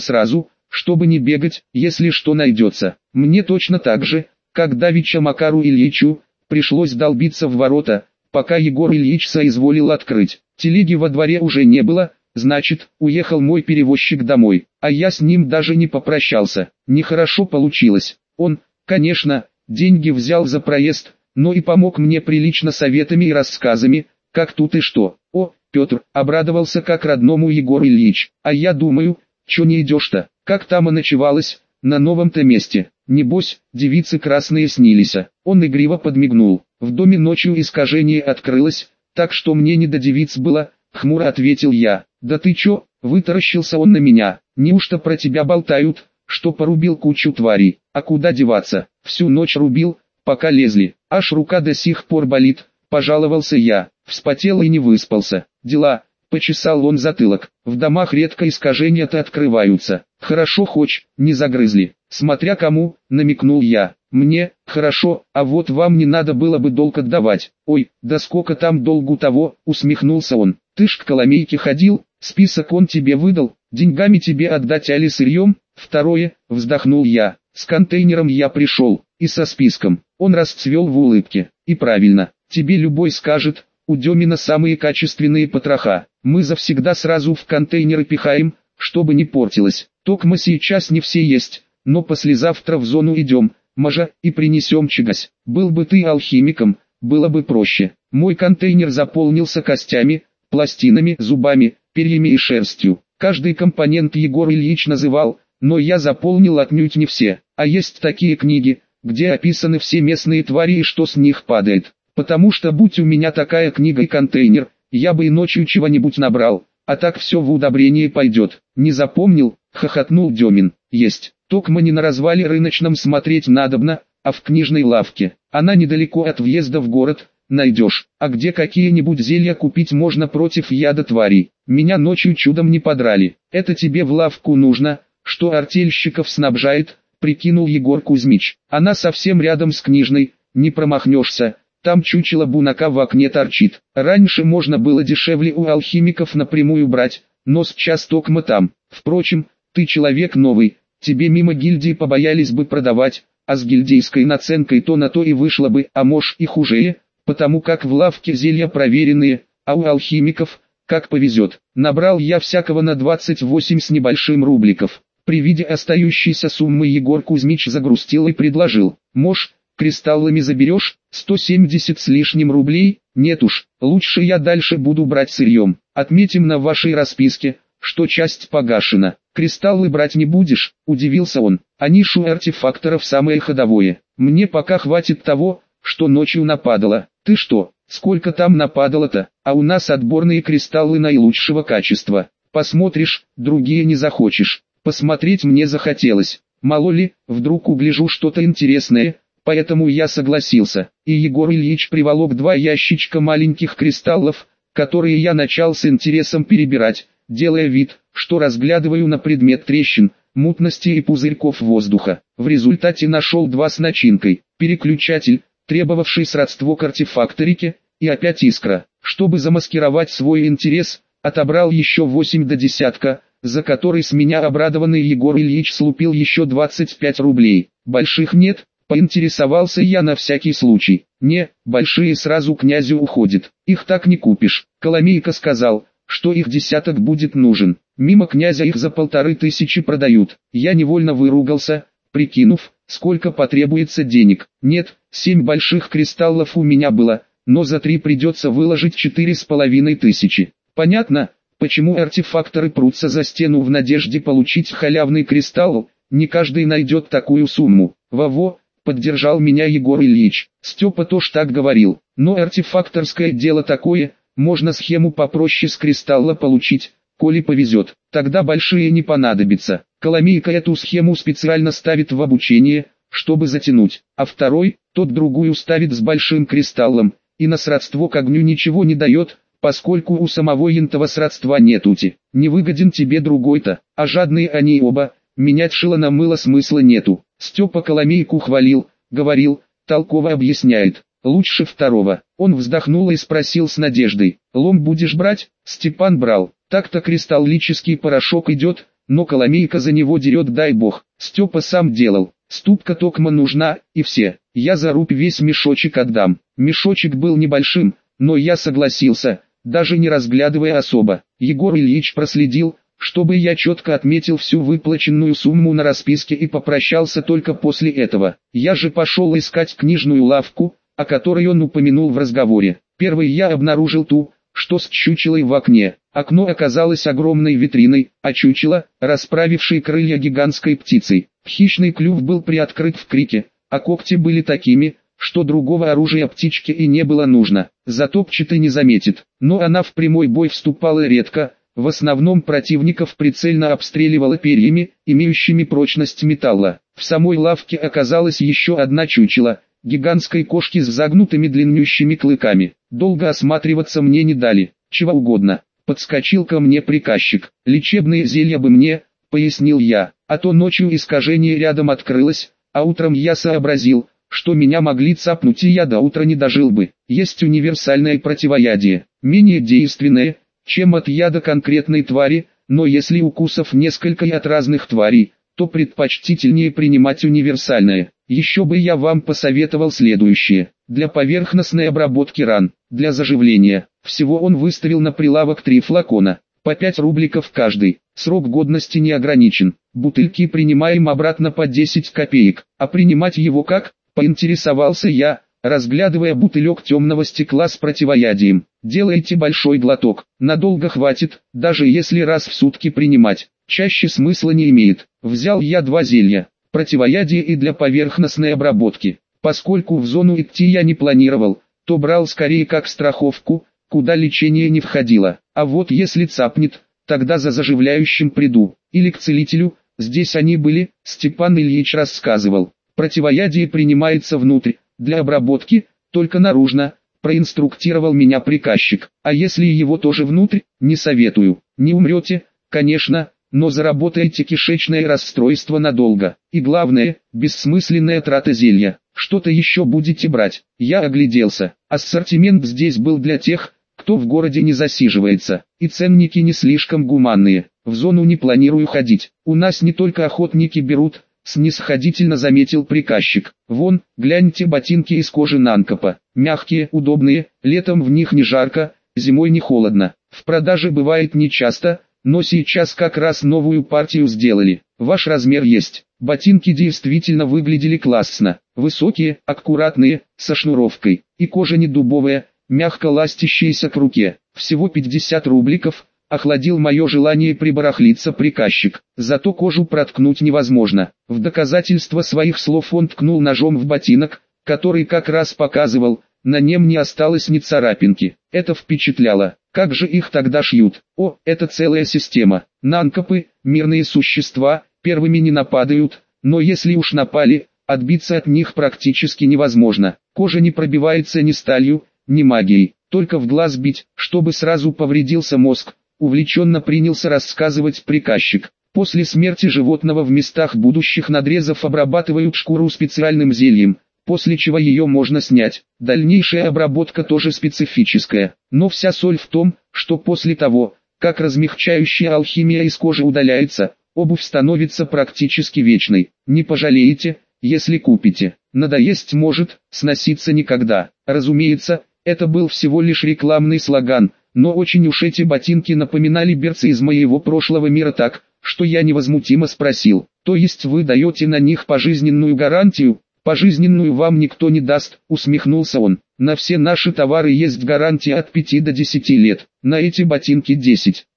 сразу, чтобы не бегать, если что найдется. Мне точно так же, как Давича Макару Ильичу, пришлось долбиться в ворота, пока Егор Ильич соизволил открыть. Телеги во дворе уже не было, значит, уехал мой перевозчик домой, а я с ним даже не попрощался. Нехорошо получилось. Он, конечно, деньги взял за проезд, но и помог мне прилично советами и рассказами, как тут и что. О, Петр, обрадовался как родному Егор Ильич, а я думаю, чё не идешь-то, как там и ночевалось, на новом-то месте. Небось, девицы красные снились. Он игриво подмигнул. В доме ночью искажение открылось, так что мне не до девиц было, хмуро ответил я. Да ты чё, вытаращился он на меня, неужто про тебя болтают, что порубил кучу тварей, а куда деваться, всю ночь рубил, пока лезли, аж рука до сих пор болит, пожаловался я, вспотел и не выспался, дела, почесал он затылок, в домах редко искажения-то открываются, хорошо хоть, не загрызли, смотря кому, намекнул я, мне, хорошо, а вот вам не надо было бы долг отдавать, ой, да сколько там долгу того, усмехнулся он, ты ж к Коломейке ходил, список он тебе выдал, деньгами тебе отдать али сырьем, второе, вздохнул я, с контейнером я пришел, и со списком, он расцвел в улыбке, и правильно, тебе любой скажет, у Демина самые качественные потроха, мы завсегда сразу в контейнеры пихаем, чтобы не портилось, только мы сейчас не все есть, но послезавтра в зону идем, мажа, и принесем чагась, был бы ты алхимиком, было бы проще, мой контейнер заполнился костями, пластинами, зубами, перьями и шерстью, каждый компонент Егор Ильич называл, но я заполнил отнюдь не все, а есть такие книги, где описаны все местные твари и что с них падает. Потому что будь у меня такая книга и контейнер, я бы и ночью чего-нибудь набрал, а так все в удобрение пойдет. Не запомнил, хохотнул Демин. Есть, токмо не на развале рыночном смотреть надобно, а в книжной лавке. Она недалеко от въезда в город, найдешь. А где какие-нибудь зелья купить можно против яда тварей. Меня ночью чудом не подрали. Это тебе в лавку нужно, что артельщиков снабжает, прикинул Егор Кузьмич. Она совсем рядом с книжной, не промахнешься. Там чучело бунака в окне торчит. Раньше можно было дешевле у алхимиков напрямую брать, но сейчас токмо там. Впрочем, ты человек новый, тебе мимо гильдии побоялись бы продавать, а с гильдейской наценкой то на то и вышло бы, а может и хуже, потому как в лавке зелья проверенные, а у алхимиков, как повезет. Набрал я всякого на 28 с небольшим рубликов. При виде остающейся суммы Егор Кузьмич загрустил и предложил, «Мож, кристаллами заберешь, 170 с лишним рублей, нет уж, лучше я дальше буду брать сырьем. Отметим на вашей расписке, что часть погашена. Кристаллы брать не будешь, удивился он, а нишу артефакторов самое ходовое. Мне пока хватит того, что ночью нападало. Ты что, сколько там нападало-то, а у нас отборные кристаллы наилучшего качества. Посмотришь, другие не захочешь. Посмотреть мне захотелось. Мало ли, вдруг угляжу что-то интересное, поэтому я согласился. И Егор Ильич приволок два ящичка маленьких кристаллов, которые я начал с интересом перебирать, делая вид, что разглядываю на предмет трещин, мутности и пузырьков воздуха. В результате нашел два с начинкой, переключатель, требовавший сродство к артефакторике, и опять искра. Чтобы замаскировать свой интерес, отобрал еще восемь до десятка, за который с меня обрадованный Егор Ильич слупил еще 25 рублей. Больших нет, поинтересовался я на всякий случай. Не, большие сразу князю уходят, их так не купишь. Коломейка сказал, что их десяток будет нужен. Мимо князя их за полторы тысячи продают. Я невольно выругался, прикинув, сколько потребуется денег. Нет, семь больших кристаллов у меня было, но за три придется выложить четыре с половиной тысячи. Понятно, Почему артефакторы прутся за стену в надежде получить халявный кристалл? Не каждый найдет такую сумму. Ваво, поддержал меня Егор Ильич. Степа тоже так говорил. Но артефакторское дело такое, можно схему попроще с кристалла получить, коли повезет. Тогда большие не понадобится. Коломейка эту схему специально ставит в обучение, чтобы затянуть. А второй, тот другую ставит с большим кристаллом, и на сродство к огню ничего не дает, поскольку у самого янтова сродства нетути. Не выгоден тебе другой-то, а жадные они оба, менять шило на мыло смысла нету. Степа Коломейку хвалил, говорил, толково объясняет. Лучше второго. Он вздохнул и спросил с надеждой. Лом будешь брать? Степан брал. Так-то кристаллический порошок идет, но Коломейка за него дерет дай бог. Степа сам делал. Ступка токма нужна, и все. Я за рубь весь мешочек отдам. Мешочек был небольшим, но я согласился, даже не разглядывая особо. Егор Ильич проследил, чтобы я четко отметил всю выплаченную сумму на расписке и попрощался только после этого. Я же пошел искать книжную лавку, о которой он упомянул в разговоре. Первый я обнаружил ту, что с чучелой в окне. Окно оказалось огромной витриной, а чучело, расправившей крылья гигантской птицей. Хищный клюв был приоткрыт в крике, а когти были такими, что другого оружия птичке и не было нужно. Зато пчиты не заметит. Но она в прямой бой вступала редко, в основном противников прицельно обстреливала перьями, имеющими прочность металла. В самой лавке оказалась еще одна чучело, гигантской кошки с загнутыми длиннющими клыками. Долго осматриваться мне не дали, чего угодно. Подскочил ко мне приказчик. «Лечебные зелья бы мне», — пояснил я, — «а то ночью искажение рядом открылось, а утром я сообразил, что меня могли цапнуть и я до утра не дожил бы. Есть универсальное противоядие, менее действенное, чем от яда конкретной твари, но если укусов несколько и от разных тварей, то предпочтительнее принимать универсальное. Еще бы я вам посоветовал следующее. Для поверхностной обработки ран, для заживления, всего он выставил на прилавок три флакона, по 5 рубликов каждый. Срок годности не ограничен. Бутыльки принимаем обратно по 10 копеек. А принимать его как? Поинтересовался я, разглядывая бутылек темного стекла с противоядием. Делайте большой глоток, надолго хватит, даже если раз в сутки принимать, чаще смысла не имеет. Взял я два зелья, противоядие и для поверхностной обработки. Поскольку в зону идти я не планировал, то брал скорее как страховку, куда лечение не входило. А вот если цапнет, тогда за заживляющим приду, или к целителю, здесь они были, Степан Ильич рассказывал. Противоядие принимается внутрь, для обработки, только наружно, проинструктировал меня приказчик. А если его тоже внутрь, не советую. Не умрете, конечно, но заработаете кишечное расстройство надолго. И главное, бессмысленная трата зелья. Что-то еще будете брать. Я огляделся. Ассортимент здесь был для тех, кто в городе не засиживается. И ценники не слишком гуманные. В зону не планирую ходить. У нас не только охотники берут, снисходительно заметил приказчик. Вон, гляньте ботинки из кожи Нанкопа. Мягкие, удобные, летом в них не жарко, зимой не холодно. В продаже бывает нечасто, но сейчас как раз новую партию сделали. Ваш размер есть. Ботинки действительно выглядели классно. Высокие, аккуратные, со шнуровкой. И кожа не дубовая, мягко ластящаяся к руке. Всего 50 рубликов, охладил мое желание прибарахлиться приказчик. Зато кожу проткнуть невозможно. В доказательство своих слов он ткнул ножом в ботинок, который как раз показывал, на нем не осталось ни царапинки. Это впечатляло. Как же их тогда шьют? О, это целая система. Нанкопы, мирные существа, первыми не нападают, но если уж напали, отбиться от них практически невозможно. Кожа не пробивается ни сталью, ни магией, только в глаз бить, чтобы сразу повредился мозг, увлеченно принялся рассказывать приказчик. После смерти животного в местах будущих надрезов обрабатывают шкуру специальным зельем, после чего ее можно снять. Дальнейшая обработка тоже специфическая, но вся соль в том, что после того, как размягчающая алхимия из кожи удаляется, обувь становится практически вечной. Не пожалеете, если купите. Надоесть может, сноситься никогда. Разумеется, это был всего лишь рекламный слоган, но очень уж эти ботинки напоминали берцы из моего прошлого мира так, что я невозмутимо спросил, то есть вы даете на них пожизненную гарантию? Пожизненную вам никто не даст, усмехнулся он. На все наши товары есть гарантия от 5 до 10 лет, на эти ботинки 10.